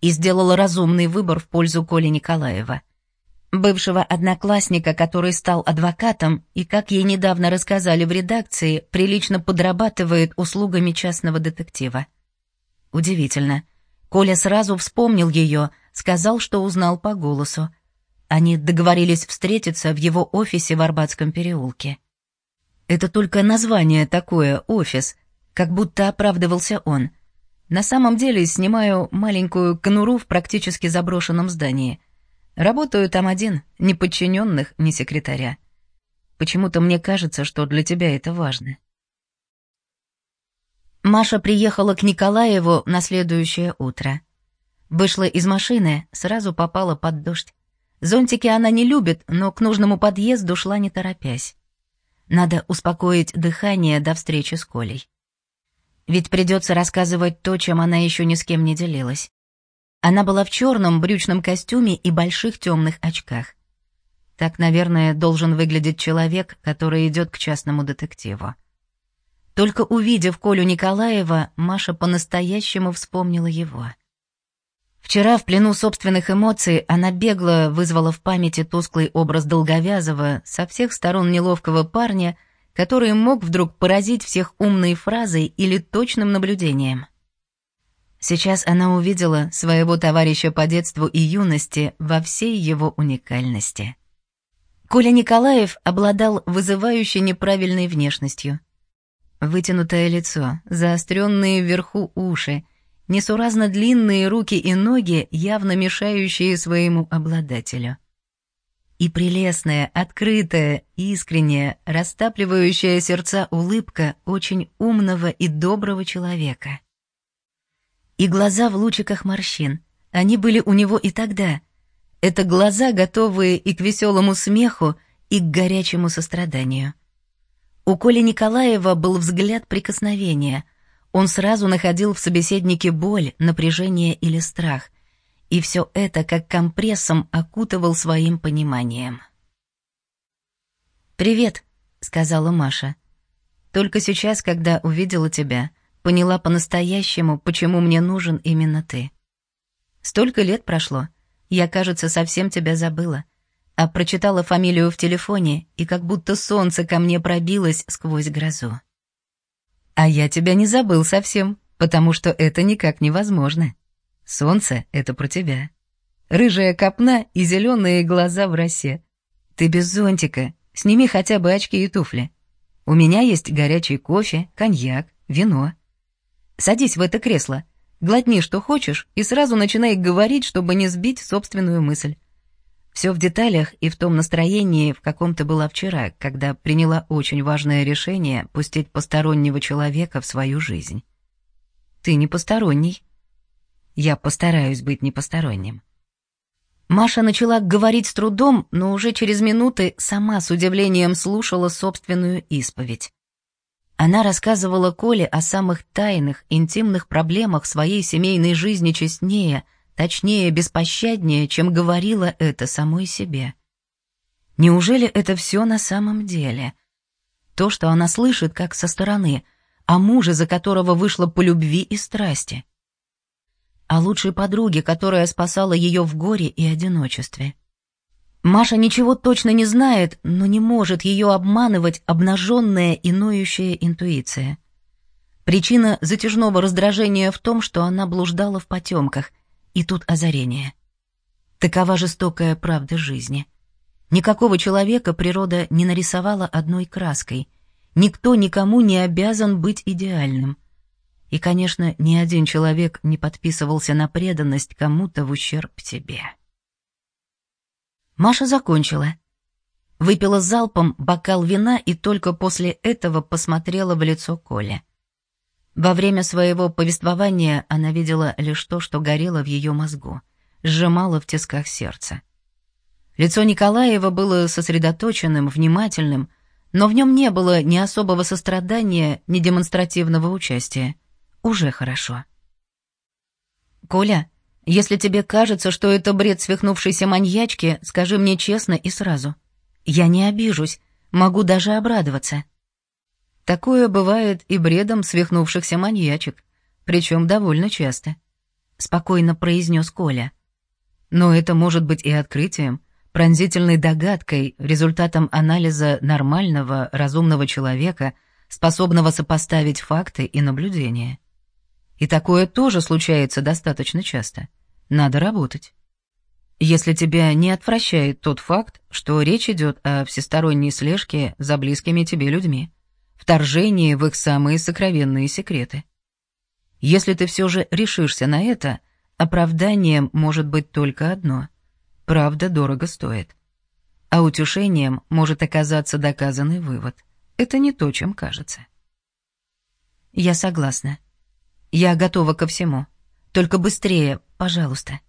и сделала разумный выбор в пользу Коли Николаева — бывшего одноклассника, который стал адвокатом и, как ей недавно рассказали в редакции, прилично подрабатывает услугами частного детектива. Удивительно. Коля сразу вспомнил ее, сказал, что узнал по голосу. Они договорились встретиться в его офисе в Арбатском переулке. Это только название такое, офис, как будто оправдывался он. На самом деле снимаю маленькую конуру в практически заброшенном здании — Работаю там один, ни подчиненных, ни секретаря. Почему-то мне кажется, что для тебя это важно. Маша приехала к Николаеву на следующее утро. Вышла из машины, сразу попала под дождь. Зонтики она не любит, но к нужному подъезду шла не торопясь. Надо успокоить дыхание до встречи с Колей. Ведь придется рассказывать то, чем она еще ни с кем не делилась. Она была в черном брючном костюме и больших темных очках. Так, наверное, должен выглядеть человек, который идет к частному детективу. Только увидев Колю Николаева, Маша по-настоящему вспомнила его. Вчера в плену собственных эмоций она бегло вызвала в памяти тусклый образ долговязого, со всех сторон неловкого парня, который мог вдруг поразить всех умной фразой или точным наблюдением. Сейчас она увидела своего товарища по детству и юности во всей его уникальности. Коля Николаев обладал вызывающей неправильной внешностью. Вытянутое лицо, заостренные вверху уши, несуразно длинные руки и ноги, явно мешающие своему обладателю. И прелестная, открытая, искренняя, растапливающая сердца улыбка очень умного и доброго человека — и глаза в лучиках морщин. Они были у него и тогда. Это глаза, готовые и к веселому смеху, и к горячему состраданию. У Коли Николаева был взгляд прикосновения. Он сразу находил в собеседнике боль, напряжение или страх. И все это как компрессом окутывал своим пониманием. «Привет», — сказала Маша. «Только сейчас, когда увидела тебя, поняла по-настоящему, почему мне нужен именно ты. Столько лет прошло, я, кажется, совсем тебя забыла, а прочитала фамилию в телефоне, и как будто солнце ко мне пробилось сквозь грозу. А я тебя не забыл совсем, потому что это никак невозможно. Солнце — это про тебя. Рыжая копна и зеленые глаза в росе. Ты без зонтика, сними хотя бы очки и туфли. У меня есть горячий кофе, коньяк, вино. Садись в это кресло, глотни что хочешь и сразу начинай говорить, чтобы не сбить собственную мысль. Все в деталях и в том настроении, в каком ты была вчера, когда приняла очень важное решение пустить постороннего человека в свою жизнь. Ты не посторонний. Я постараюсь быть непосторонним. Маша начала говорить с трудом, но уже через минуты сама с удивлением слушала собственную исповедь. Она рассказывала Коле о самых тайных, интимных проблемах своей семейной жизни честнее, точнее, беспощаднее, чем говорила это самой себе. Неужели это все на самом деле? То, что она слышит как со стороны, о муже, за которого вышла по любви и страсти. О лучшей подруге, которая спасала ее в горе и одиночестве. Маша ничего точно не знает, но не может ее обманывать обнаженная и ноющая интуиция. Причина затяжного раздражения в том, что она блуждала в потемках, и тут озарение. Такова жестокая правда жизни. Никакого человека природа не нарисовала одной краской. Никто никому не обязан быть идеальным. И, конечно, ни один человек не подписывался на преданность кому-то в ущерб тебе. Маша закончила. Выпила залпом бокал вина и только после этого посмотрела в лицо Коле. Во время своего повествования она видела лишь то, что горело в ее мозгу, сжимало в тисках сердца. Лицо Николаева было сосредоточенным, внимательным, но в нем не было ни особого сострадания, ни демонстративного участия. Уже хорошо. «Коля, если тебе кажется, что это бред свихнувшейся маньячки, скажи мне честно и сразу. Я не обижусь, могу даже обрадоваться. Такое бывает и бредом свихнувшихся маньячек, причем довольно часто. Спокойно произнес Коля. Но это может быть и открытием, пронзительной догадкой, результатом анализа нормального, разумного человека, способного сопоставить факты и наблюдения. И такое тоже случается достаточно часто. Надо работать. Если тебя не отвращает тот факт, что речь идет о всесторонней слежке за близкими тебе людьми, вторжении в их самые сокровенные секреты. Если ты все же решишься на это, оправданием может быть только одно. Правда дорого стоит. А утешением может оказаться доказанный вывод. Это не то, чем кажется. Я согласна. Я готова ко всему. Только быстрее, пожалуйста.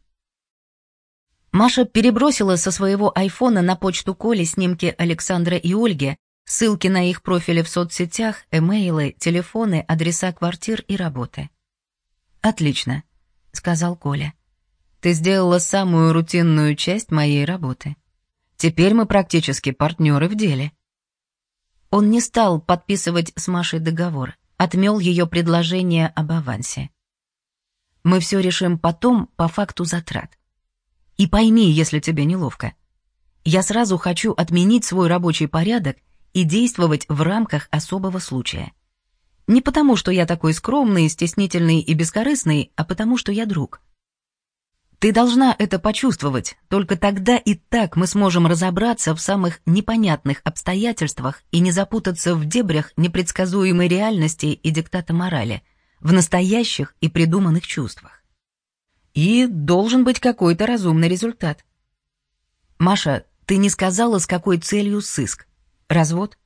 Маша перебросила со своего айфона на почту Коли снимки Александра и Ольги, ссылки на их профили в соцсетях, эмейлы, телефоны, адреса квартир и работы. «Отлично», — сказал Коля. «Ты сделала самую рутинную часть моей работы. Теперь мы практически партнеры в деле». Он не стал подписывать с Машей договор отмел ее предложение об авансе. Мы все решим потом по факту затрат. И пойми, если тебе неловко. Я сразу хочу отменить свой рабочий порядок и действовать в рамках особого случая. Не потому, что я такой скромный, стеснительный и бескорыстный, а потому, что я друг. Ты должна это почувствовать, только тогда и так мы сможем разобраться в самых непонятных обстоятельствах и не запутаться в дебрях непредсказуемой реальности и диктата морали, в настоящих и придуманных чувствах. И должен быть какой-то разумный результат. Маша, ты не сказала, с какой целью сыск? Развод?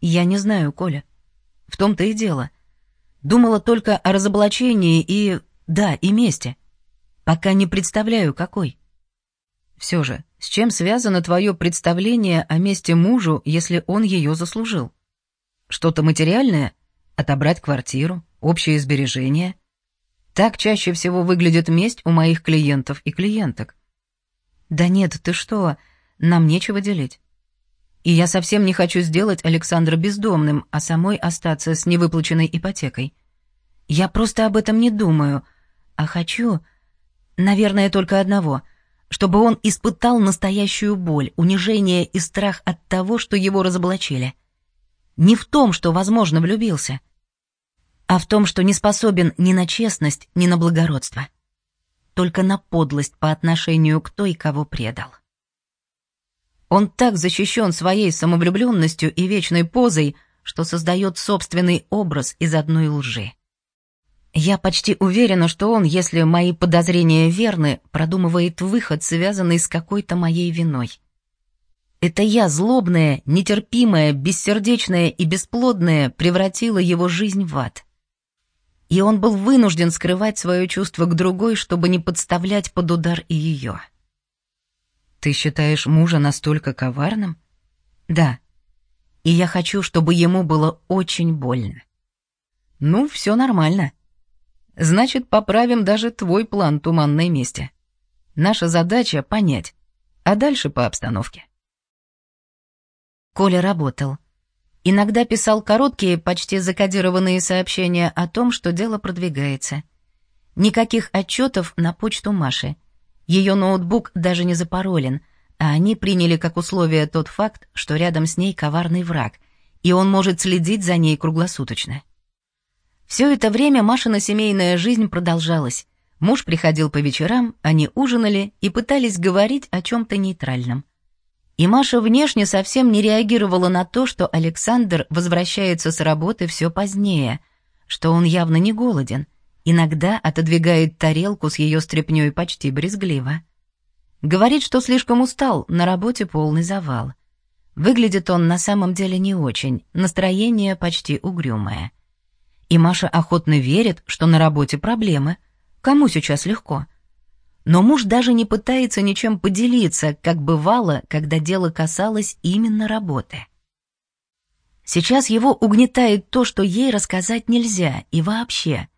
Я не знаю, Коля. В том-то и дело. Думала только о разоблачении и... да, и мести. Пока не представляю, какой. Все же, с чем связано твое представление о месте мужу, если он ее заслужил? Что-то материальное? Отобрать квартиру, общие сбережения? Так чаще всего выглядит месть у моих клиентов и клиенток. Да нет, ты что, нам нечего делить. И я совсем не хочу сделать Александра бездомным, а самой остаться с невыплаченной ипотекой. Я просто об этом не думаю, а хочу, наверное, только одного — чтобы он испытал настоящую боль, унижение и страх от того, что его разоблачили. Не в том, что, возможно, влюбился, а в том, что не способен ни на честность, ни на благородство. Только на подлость по отношению к той, кого предал. Он так защищен своей самовлюбленностью и вечной позой, что создает собственный образ из одной лжи. Я почти уверена, что он, если мои подозрения верны, продумывает выход, связанный с какой-то моей виной. Это я, злобная, нетерпимая, бессердечная и бесплодная, превратила его жизнь в ад. И он был вынужден скрывать свое чувство к другой, чтобы не подставлять под удар и ее. «Ты считаешь мужа настолько коварным?» «Да. И я хочу, чтобы ему было очень больно». «Ну, все нормально», Значит, поправим даже твой план туманной мести. Наша задача — понять, а дальше по обстановке. Коля работал. Иногда писал короткие, почти закодированные сообщения о том, что дело продвигается. Никаких отчетов на почту Маши. Ее ноутбук даже не запаролен, а они приняли как условие тот факт, что рядом с ней коварный враг, и он может следить за ней круглосуточно. Все это время Машина семейная жизнь продолжалась. Муж приходил по вечерам, они ужинали и пытались говорить о чем-то нейтральном. И Маша внешне совсем не реагировала на то, что Александр возвращается с работы все позднее, что он явно не голоден, иногда отодвигает тарелку с ее стряпнёй почти брезгливо. Говорит, что слишком устал, на работе полный завал. Выглядит он на самом деле не очень, настроение почти угрюмое. И Маша охотно верит, что на работе проблемы. Кому сейчас легко? Но муж даже не пытается ничем поделиться, как бывало, когда дело касалось именно работы. Сейчас его угнетает то, что ей рассказать нельзя, и вообще.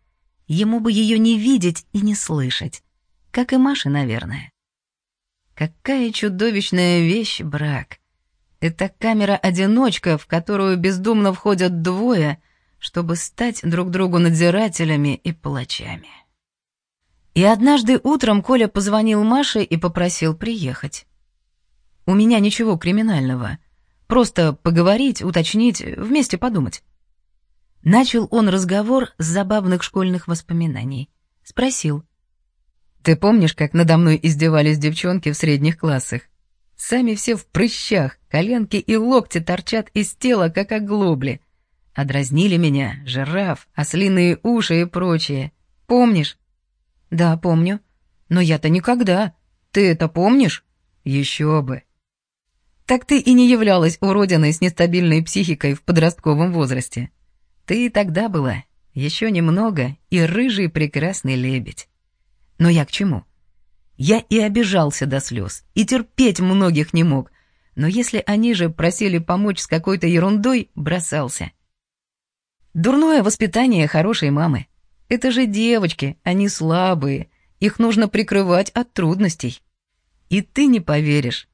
Ему бы ее не видеть и не слышать. Как и Маше, наверное. Какая чудовищная вещь брак. Это камера-одиночка, в которую бездумно входят двое — чтобы стать друг другу надзирателями и палачами. И однажды утром Коля позвонил Маше и попросил приехать. «У меня ничего криминального. Просто поговорить, уточнить, вместе подумать». Начал он разговор с забавных школьных воспоминаний. Спросил. «Ты помнишь, как надо мной издевались девчонки в средних классах? Сами все в прыщах, коленки и локти торчат из тела, как оглобли. А дразнили меня жираф, ослиные уши и прочее. Помнишь? Да, помню. Но я-то никогда. Ты это помнишь? Еще бы. Так ты и не являлась уродиной с нестабильной психикой в подростковом возрасте. Ты и тогда была, еще немного, и рыжий прекрасный лебедь. Но я к чему? Я и обижался до слез, и терпеть многих не мог, но если они же просили помочь с какой-то ерундой, бросался. Дурное воспитание хорошей мамы. Это же девочки, они слабые. Их нужно прикрывать от трудностей. И ты не поверишь.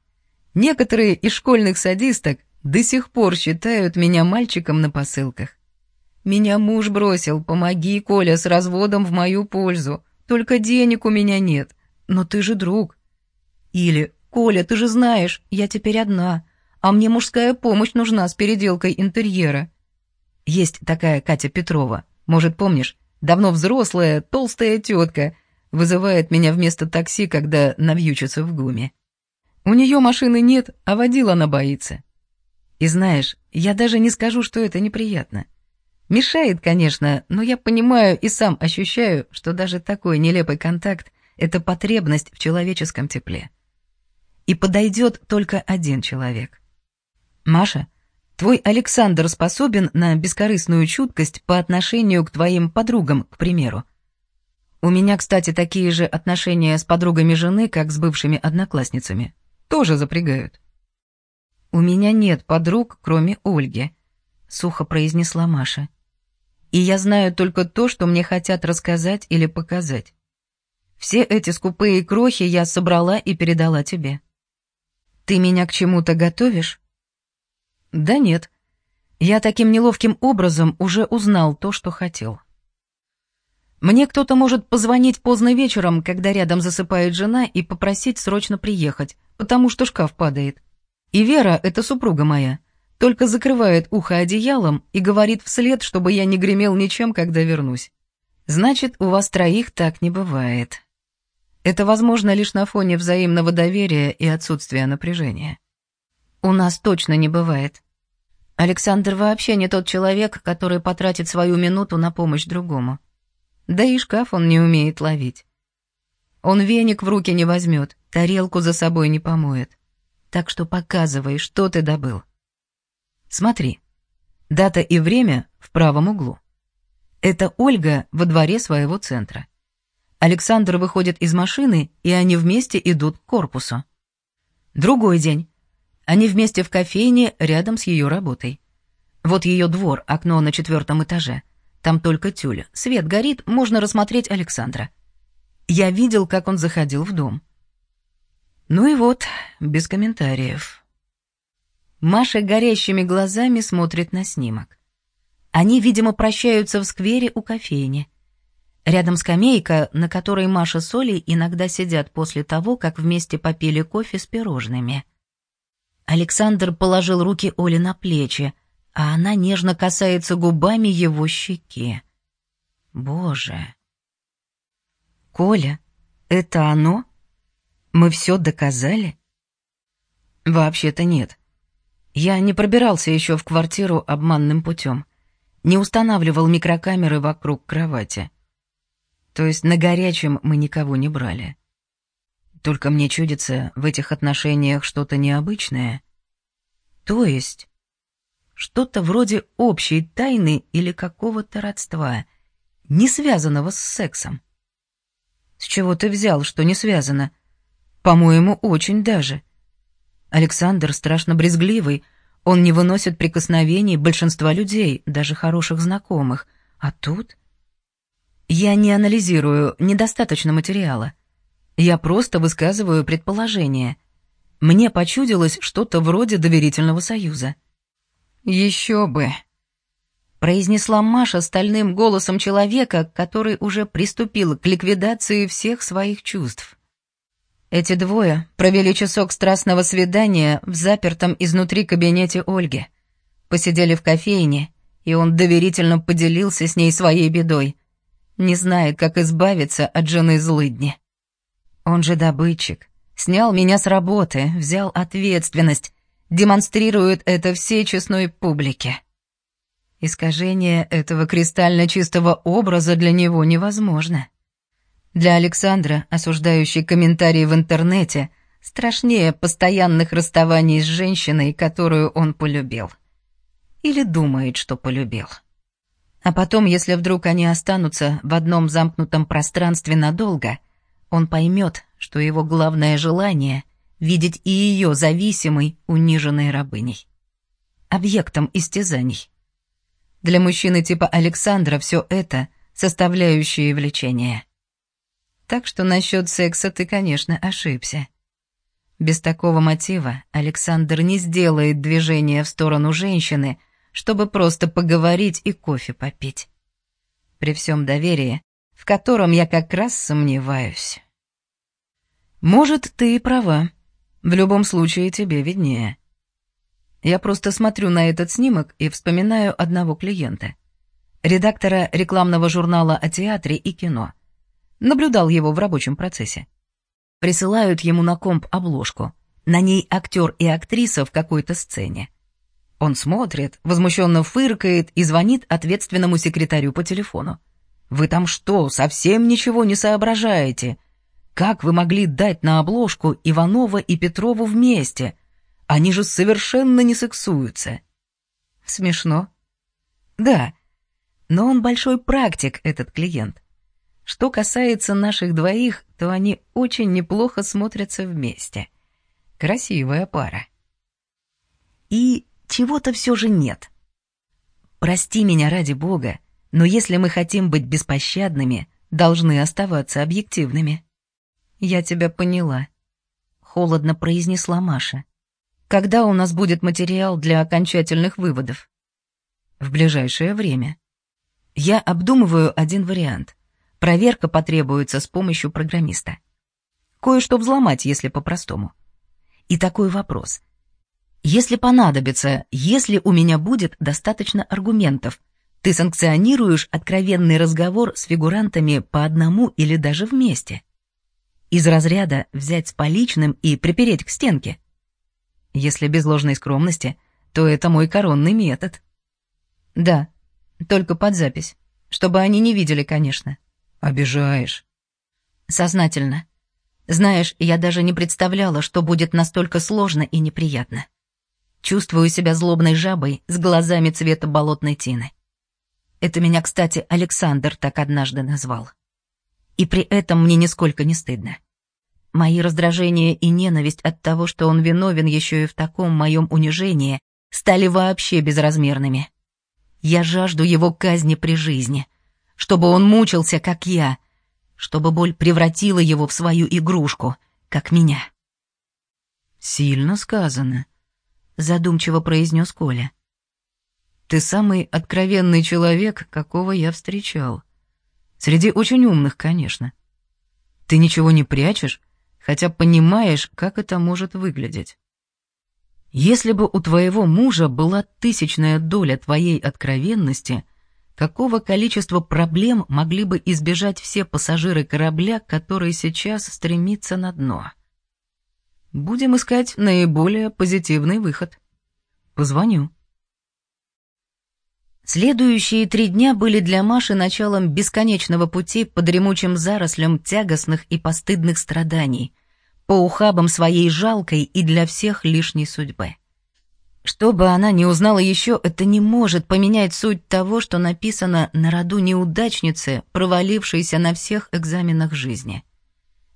Некоторые из школьных садисток до сих пор считают меня мальчиком на посылках. Меня муж бросил, помоги, Коля, с разводом в мою пользу. Только денег у меня нет. Но ты же друг. Или, Коля, ты же знаешь, я теперь одна, а мне мужская помощь нужна с переделкой интерьера. Есть такая Катя Петрова, может, помнишь? Давно взрослая, толстая тетка, вызывает меня вместо такси, когда навьючится в гуме. У нее машины нет, а водила она боится. И знаешь, я даже не скажу, что это неприятно. Мешает, конечно, но я понимаю и сам ощущаю, что даже такой нелепый контакт — это потребность в человеческом тепле. И подойдет только один человек. Маша — Твой Александр способен на бескорыстную чуткость по отношению к твоим подругам, к примеру. У меня, кстати, такие же отношения с подругами жены, как с бывшими одноклассницами. Тоже запрягают. У меня нет подруг, кроме Ольги, сухо произнесла Маша. И я знаю только то, что мне хотят рассказать или показать. Все эти скупые крохи я собрала и передала тебе. Ты меня к чему-то готовишь? Да нет. Я таким неловким образом уже узнал то, что хотел. Мне кто-то может позвонить поздно вечером, когда рядом засыпает жена, и попросить срочно приехать, потому что шкаф падает. И Вера, это супруга моя, только закрывает ухо одеялом и говорит вслед, чтобы я не гремел ничем, когда вернусь. Значит, у вас троих так не бывает. Это возможно лишь на фоне взаимного доверия и отсутствия напряжения. У нас точно не бывает. Александр вообще не тот человек, который потратит свою минуту на помощь другому. Да и шкаф он не умеет ловить. Он веник в руки не возьмет, тарелку за собой не помоет. Так что показывай, что ты добыл. Смотри, дата и время в правом углу. Это Ольга во дворе своего центра. Александр выходит из машины, и они вместе идут к корпусу. Другой день. Они вместе в кофейне рядом с ее работой. Вот ее двор, окно на четвертом этаже. Там только тюль. Свет горит, можно рассмотреть Александра. Я видел, как он заходил в дом. Ну и вот, без комментариев. Маша горящими глазами смотрит на снимок. Они, видимо, прощаются в сквере у кофейни. Рядом скамейка, на которой Маша с Олей иногда сидят после того, как вместе попили кофе с пирожными. Александр положил руки Оле на плечи, а она нежно касается губами его щеки. Боже. Коля, это оно? Мы все доказали? Вообще-то нет. Я не пробирался еще в квартиру обманным путем. Не устанавливал микрокамеры вокруг кровати. То есть на горячем мы никого не брали. Только мне чудится в этих отношениях что-то необычное. То есть что-то вроде общей тайны или какого-то родства, не связанного с сексом. С чего ты взял, что не связано? По-моему, очень даже. Александр страшно брезгливый, он не выносит прикосновений большинства людей, даже хороших знакомых. А тут... Я не анализирую, недостаточно материала. Я просто высказываю предположение. Мне почудилось что-то вроде доверительного союза. «Еще бы», — произнесла Маша стальным голосом человека, который уже приступил к ликвидации всех своих чувств. Эти двое провели часок страстного свидания в запертом изнутри кабинете Ольги. Посидели в кофейне, и он доверительно поделился с ней своей бедой. Не знает, как избавиться от жены злыдни. Он же добытчик. Снял меня с работы, взял ответственность, демонстрирует это всей честной публике. Искажение этого кристально чистого образа для него невозможно. Для Александра, осуждающий комментарии в интернете, страшнее постоянных расставаний с женщиной, которую он полюбил. Или думает, что полюбил. А потом, если вдруг они останутся в одном замкнутом пространстве надолго, он поймет, что его главное желание — видеть и ее зависимой, униженной рабыней. Объектом истязаний. Для мужчины типа Александра все это — составляющие влечения. Так что насчет секса ты, конечно, ошибся. Без такого мотива Александр не сделает движения в сторону женщины, чтобы просто поговорить и кофе попить. При всем доверии, в котором я как раз сомневаюсь. Может, ты и права. В любом случае тебе виднее. Я просто смотрю на этот снимок и вспоминаю одного клиента. Редактора рекламного журнала о театре и кино — Наблюдал его в рабочем процессе. Присылают ему на комп обложку. На ней актер и актриса в какой-то сцене. Он смотрит, возмущенно фыркает и звонит ответственному секретарю по телефону. «Вы там что, совсем ничего не соображаете? Как вы могли дать на обложку Иванова и Петрову вместе? Они же совершенно не сексуются». Смешно. Да, но он большой практик, этот клиент. Что касается наших двоих, то они очень неплохо смотрятся вместе. Красивая пара. И чего-то все же нет. Прости меня ради бога, но если мы хотим быть беспощадными, должны оставаться объективными. Я тебя поняла. Холодно произнесла Маша. Когда у нас будет материал для окончательных выводов? В ближайшее время. Я обдумываю один вариант. Проверка потребуется с помощью программиста. Кое-что взломать, если по-простому. И такой вопрос. Если понадобится, если у меня будет достаточно аргументов, ты санкционируешь откровенный разговор с фигурантами по одному или даже вместе. Из разряда взять с поличным и припереть к стенке. Если без ложной скромности, то это мой коронный метод. Да, только под запись. Чтобы они не видели, конечно. Обижаешь. Сознательно. Знаешь, я даже не представляла, что будет настолько сложно и неприятно. Чувствую себя злобной жабой с глазами цвета болотной тины. Это меня, кстати, Александр так однажды назвал. И при этом мне нисколько не стыдно. Мои раздражения и ненависть от того, что он виновен еще и в таком моем унижении, стали вообще безразмерными. Я жажду его казни при жизни, чтобы он мучился, как я, чтобы боль превратила его в свою игрушку, как меня. «Сильно сказано», — задумчиво произнес Коля. Ты самый откровенный человек, какого я встречал. Среди очень умных, конечно. Ты ничего не прячешь, хотя понимаешь, как это может выглядеть. Если бы у твоего мужа была тысячная доля твоей откровенности, какого количества проблем могли бы избежать все пассажиры корабля, который сейчас стремится на дно? Будем искать наиболее позитивный выход. Позвоню. Следующие три дня были для Маши началом бесконечного пути по дремучим зарослям тягостных и постыдных страданий, по ухабам своей жалкой и для всех лишней судьбы. Что бы она ни узнала еще, это не может поменять суть того, что написано на роду неудачницы, провалившейся на всех экзаменах жизни.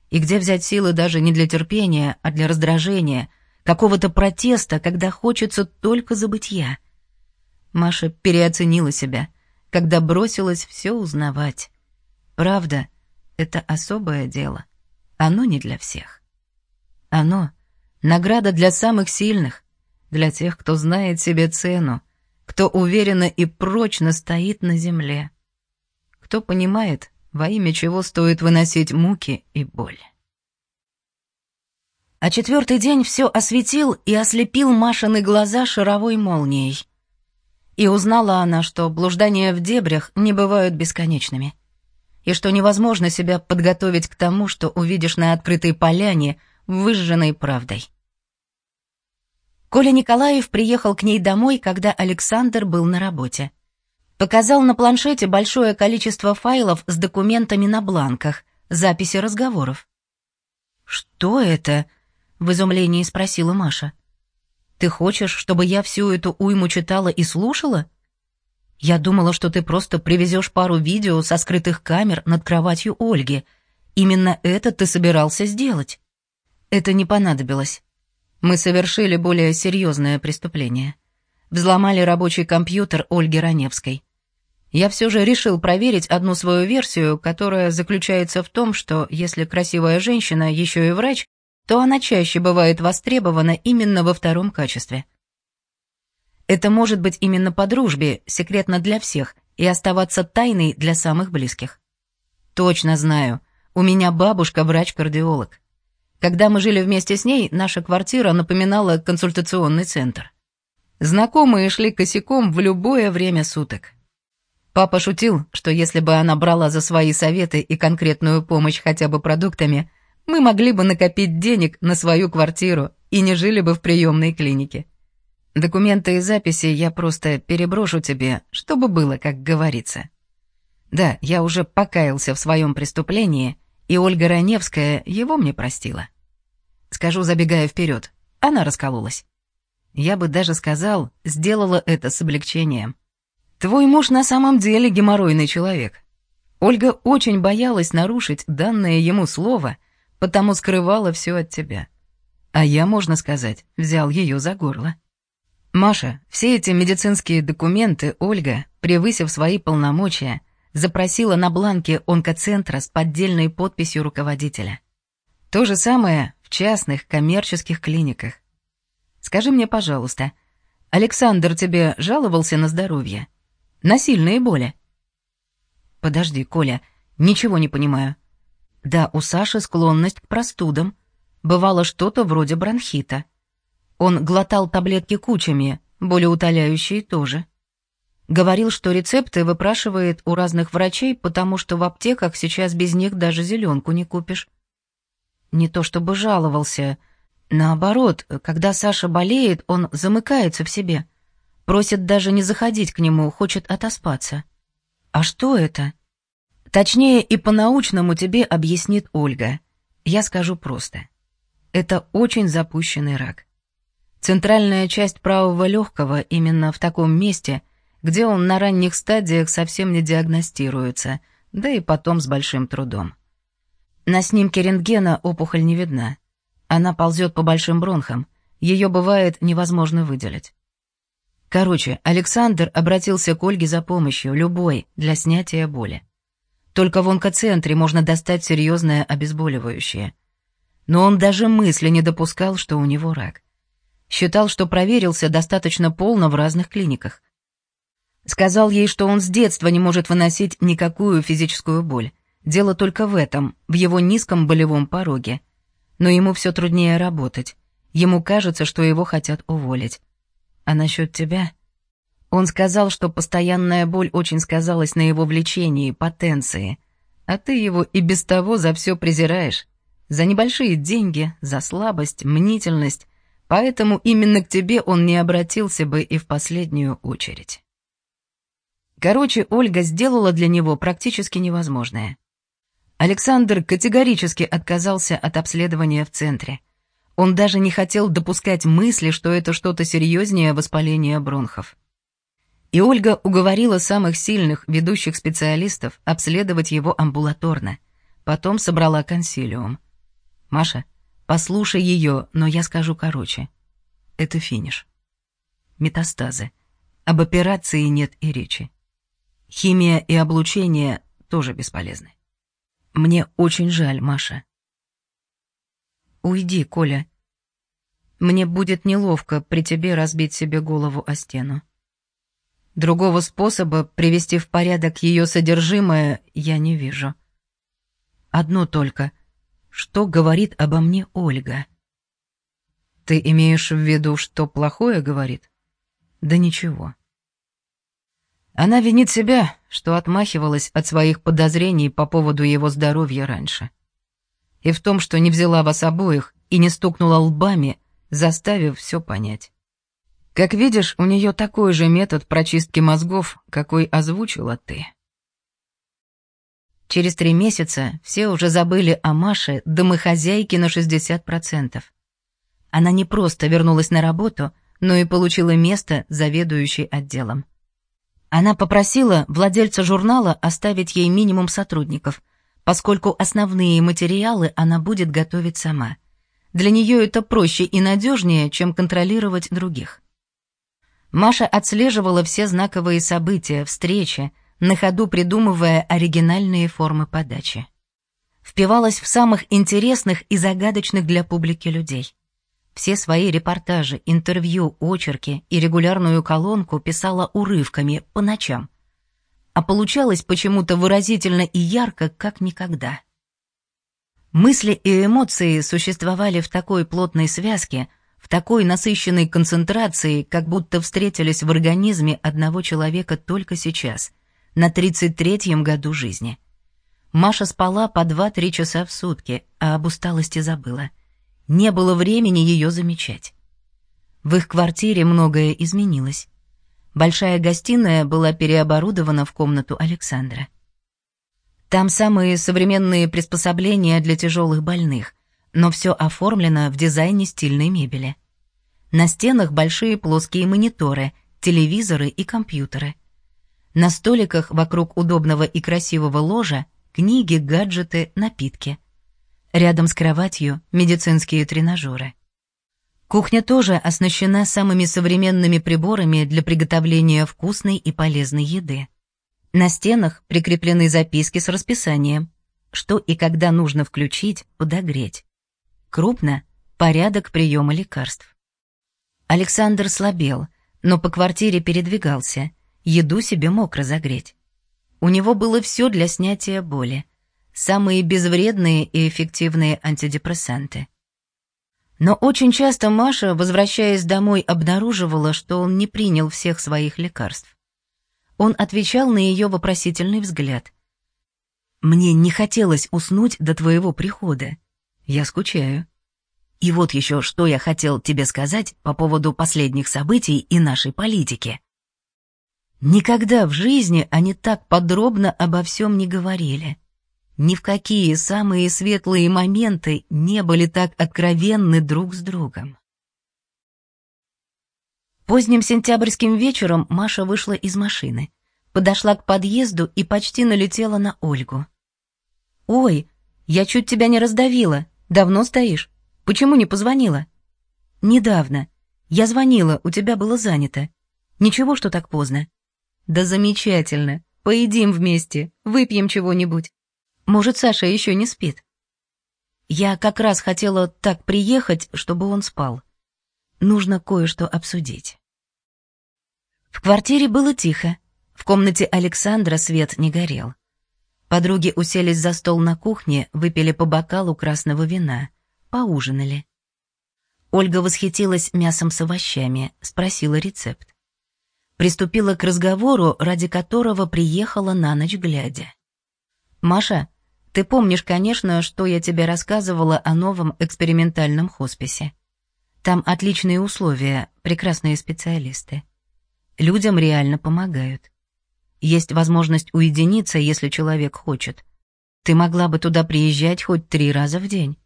И где взять силы даже не для терпения, а для раздражения, какого-то протеста, когда хочется только забытья — Маша переоценила себя, когда бросилась все узнавать. Правда, это особое дело. Оно не для всех. Оно — награда для самых сильных, для тех, кто знает себе цену, кто уверенно и прочно стоит на земле, кто понимает, во имя чего стоит выносить муки и боль. А четвертый день все осветил и ослепил Машины глаза шаровой молнией — и узнала она, что блуждания в дебрях не бывают бесконечными. И что невозможно себя подготовить к тому, что увидишь на открытой поляне, выжженной правдой. Коля Николаев приехал к ней домой, когда Александр был на работе. Показал на планшете большое количество файлов с документами на бланках, записи разговоров. «Что это?» — в изумлении спросила Маша. Ты хочешь, чтобы я всю эту уйму читала и слушала? Я думала, что ты просто привезешь пару видео со скрытых камер над кроватью Ольги. Именно это ты собирался сделать. Это не понадобилось. Мы совершили более серьезное преступление. Взломали рабочий компьютер Ольги Раневской. Я все же решил проверить одну свою версию, которая заключается в том, что если красивая женщина еще и врач, то она чаще бывает востребована именно во втором качестве. Это может быть именно по дружбе, секретно для всех, и оставаться тайной для самых близких. Точно знаю, у меня бабушка врач-кардиолог. Когда мы жили вместе с ней, наша квартира напоминала консультационный центр. Знакомые шли косяком в любое время суток. Папа шутил, что если бы она брала за свои советы и конкретную помощь хотя бы продуктами – мы могли бы накопить денег на свою квартиру и не жили бы в приемной клинике. Документы и записи я просто переброшу тебе, чтобы было, как говорится. Да, я уже покаялся в своем преступлении, и Ольга Раневская его мне простила. Скажу, забегая вперед, она раскололась. Я бы даже сказал, сделала это с облегчением. Твой муж на самом деле геморройный человек. Ольга очень боялась нарушить данное ему слово — потому скрывала все от тебя. А я, можно сказать, взял ее за горло. Маша, все эти медицинские документы Ольга, превысив свои полномочия, запросила на бланке онкоцентра с поддельной подписью руководителя. То же самое в частных коммерческих клиниках. Скажи мне, пожалуйста, Александр тебе жаловался на здоровье? На сильные боли?» «Подожди, Коля, ничего не понимаю». «Да, у Саши склонность к простудам. Бывало что-то вроде бронхита. Он глотал таблетки кучами, болеутоляющие тоже. Говорил, что рецепты выпрашивает у разных врачей, потому что в аптеках сейчас без них даже зеленку не купишь. Не то чтобы жаловался. Наоборот, когда Саша болеет, он замыкается в себе. Просит даже не заходить к нему, хочет отоспаться. А что это? Точнее и по-научному тебе объяснит Ольга. Я скажу просто. Это очень запущенный рак. Центральная часть правого легкого именно в таком месте, где он на ранних стадиях совсем не диагностируется, да и потом с большим трудом. На снимке рентгена опухоль не видна. Она ползет по большим бронхам, ее бывает невозможно выделить. Короче, Александр обратился к Ольге за помощью, любой, для снятия боли. Только в онкоцентре можно достать серьезное обезболивающее. Но он даже мысли не допускал, что у него рак. Считал, что проверился достаточно полно в разных клиниках. Сказал ей, что он с детства не может выносить никакую физическую боль. Дело только в этом, в его низком болевом пороге. Но ему все труднее работать. Ему кажется, что его хотят уволить. А насчет тебя? Он сказал, что постоянная боль очень сказалась на его влечении, потенции. А ты его и без того за все презираешь. За небольшие деньги, за слабость, мнительность. Поэтому именно к тебе он не обратился бы и в последнюю очередь. Короче, Ольга сделала для него практически невозможное. Александр категорически отказался от обследования в центре. Он даже не хотел допускать мысли, что это что-то серьезнее воспаления бронхов. И Ольга уговорила самых сильных ведущих специалистов обследовать его амбулаторно. Потом собрала консилиум. «Маша, послушай ее, но я скажу короче. Это финиш. Метастазы. Об операции нет и речи. Химия и облучение тоже бесполезны. Мне очень жаль, Маша. Уйди, Коля. Мне будет неловко при тебе разбить себе голову о стену. Другого способа привести в порядок ее содержимое я не вижу. Одно только. Что говорит обо мне Ольга? Ты имеешь в виду, что плохое говорит? Да ничего. Она винит себя, что отмахивалась от своих подозрений по поводу его здоровья раньше. И в том, что не взяла вас обоих и не стукнула лбами, заставив все понять. Как видишь, у нее такой же метод прочистки мозгов, какой озвучила ты. Через три месяца все уже забыли о Маше домохозяйке на 60%. Она не просто вернулась на работу, но и получила место заведующей отделом. Она попросила владельца журнала оставить ей минимум сотрудников, поскольку основные материалы она будет готовить сама. Для нее это проще и надежнее, чем контролировать других. Маша отслеживала все знаковые события, встречи, на ходу придумывая оригинальные формы подачи. Впивалась в самых интересных и загадочных для публики людей. Все свои репортажи, интервью, очерки и регулярную колонку писала урывками по ночам. А получалось почему-то выразительно и ярко, как никогда. Мысли и эмоции существовали в такой плотной связке – в такой насыщенной концентрации, как будто встретились в организме одного человека только сейчас, на 33-м году жизни. Маша спала по 2-3 часа в сутки, а об усталости забыла. Не было времени ее замечать. В их квартире многое изменилось. Большая гостиная была переоборудована в комнату Александра. Там самые современные приспособления для тяжелых больных, но все оформлено в дизайне стильной мебели. На стенах большие плоские мониторы, телевизоры и компьютеры. На столиках вокруг удобного и красивого ложа книги, гаджеты, напитки. Рядом с кроватью медицинские тренажеры. Кухня тоже оснащена самыми современными приборами для приготовления вкусной и полезной еды. На стенах прикреплены записки с расписанием, что и когда нужно включить, подогреть. Крупно – порядок приема лекарств. Александр слабел, но по квартире передвигался, еду себе мог разогреть. У него было все для снятия боли. Самые безвредные и эффективные антидепрессанты. Но очень часто Маша, возвращаясь домой, обнаруживала, что он не принял всех своих лекарств. Он отвечал на ее вопросительный взгляд. «Мне не хотелось уснуть до твоего прихода. Я скучаю. И вот еще, что я хотел тебе сказать по поводу последних событий и нашей политики. Никогда в жизни они так подробно обо всем не говорили. Ни в какие самые светлые моменты не были так откровенны друг с другом. Поздним сентябрьским вечером Маша вышла из машины, подошла к подъезду и почти налетела на Ольгу. «Ой, я чуть тебя не раздавила. Давно стоишь? Почему не позвонила?» «Недавно. Я звонила, у тебя было занято. Ничего, что так поздно. Да замечательно. Поедим вместе, выпьем чего-нибудь. Может, Саша еще не спит. Я как раз хотела так приехать, чтобы он спал. Нужно кое-что обсудить. В квартире было тихо. В комнате Александра свет не горел. Подруги уселись за стол на кухне, выпили по бокалу красного вина, поужинали. Ольга восхитилась мясом с овощами, спросила рецепт приступила к разговору, ради которого приехала на ночь глядя. «Маша, ты помнишь, конечно, что я тебе рассказывала о новом экспериментальном хосписе. Там отличные условия, прекрасные специалисты. Людям реально помогают. Есть возможность уединиться, если человек хочет. Ты могла бы туда приезжать хоть три раза в день».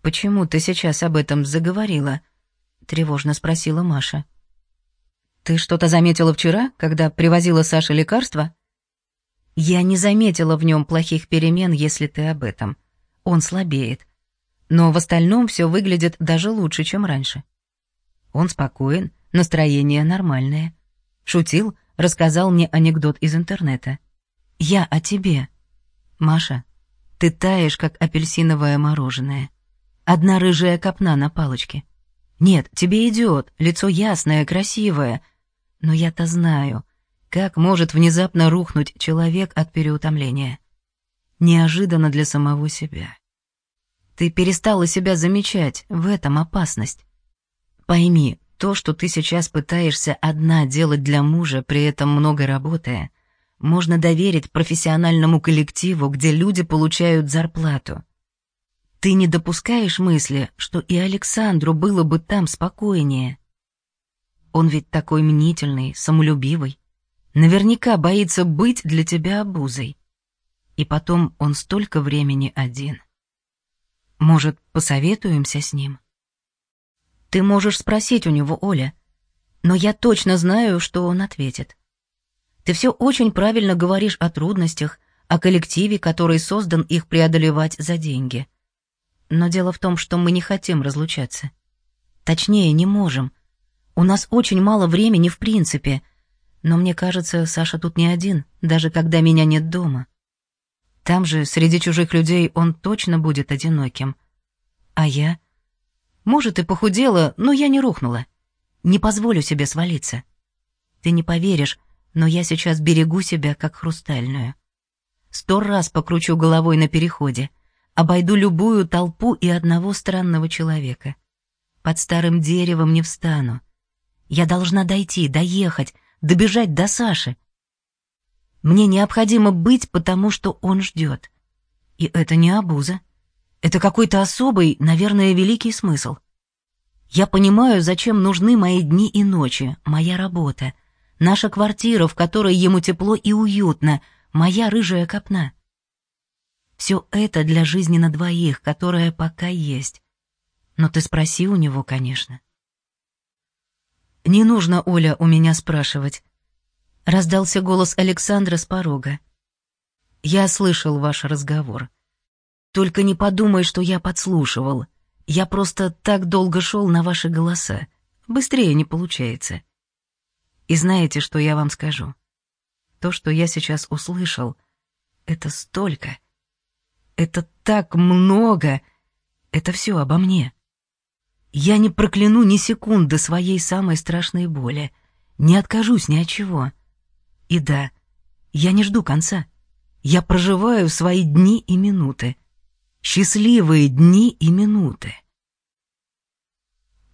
«Почему ты сейчас об этом заговорила?» — тревожно спросила Маша. Ты что-то заметила вчера, когда привозила Саше лекарства? Я не заметила в нем плохих перемен, если ты об этом. Он слабеет. Но в остальном все выглядит даже лучше, чем раньше. Он спокоен, настроение нормальное. Шутил, рассказал мне анекдот из интернета. Я о тебе. Маша, ты таешь, как апельсиновое мороженое. Одна рыжая копна на палочке. Нет, тебе идет, лицо ясное, красивое, но я-то знаю, как может внезапно рухнуть человек от переутомления. Неожиданно для самого себя. Ты перестала себя замечать, в этом опасность. Пойми, то, что ты сейчас пытаешься одна делать для мужа, при этом много работая, можно доверить профессиональному коллективу, где люди получают зарплату. Ты не допускаешь мысли, что и Александру было бы там спокойнее. Он ведь такой мнительный, самолюбивый. Наверняка боится быть для тебя обузой. И потом он столько времени один. Может, посоветуемся с ним? Ты можешь спросить у него, Оля, но я точно знаю, что он ответит. Ты все очень правильно говоришь о трудностях, о коллективе, который создан их преодолевать за деньги. Но дело в том, что мы не хотим разлучаться. Точнее, не можем — у нас очень мало времени в принципе, но мне кажется, Саша тут не один, даже когда меня нет дома. Там же, среди чужих людей, он точно будет одиноким. А я? Может, и похудела, но я не рухнула. Не позволю себе свалиться. Ты не поверишь, но я сейчас берегу себя, как хрустальную. Сто раз покручу головой на переходе, обойду любую толпу и одного странного человека. Под старым деревом не встану, я должна дойти, доехать, добежать до Саши. Мне необходимо быть, потому что он ждет. И это не обуза. Это какой-то особый, наверное, великий смысл. Я понимаю, зачем нужны мои дни и ночи, моя работа, наша квартира, в которой ему тепло и уютно, моя рыжая копна. Все это для жизни на двоих, которая пока есть. Но ты спроси у него, конечно. «Не нужно, Оля, у меня спрашивать», — раздался голос Александра с порога. «Я слышал ваш разговор. Только не подумай, что я подслушивал. Я просто так долго шел на ваши голоса. Быстрее не получается. И знаете, что я вам скажу? То, что я сейчас услышал, это столько. Это так много. Это все обо мне. Я не прокляну ни секунды своей самой страшной боли, не откажусь ни от чего. И да, я не жду конца. Я проживаю свои дни и минуты. Счастливые дни и минуты.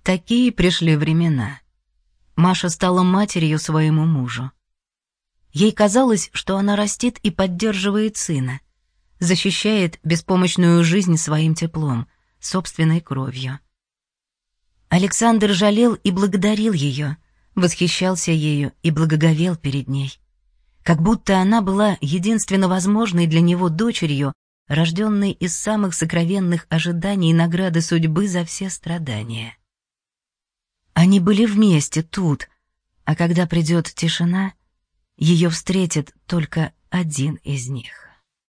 Такие пришли времена. Маша стала матерью своему мужу. Ей казалось, что она растит и поддерживает сына, защищает беспомощную жизнь своим теплом, собственной кровью. Александр жалел и благодарил ее, восхищался ею и благоговел перед ней. Как будто она была единственно возможной для него дочерью, рожденной из самых сокровенных ожиданий награды судьбы за все страдания. Они были вместе тут, а когда придет тишина, ее встретит только один из них.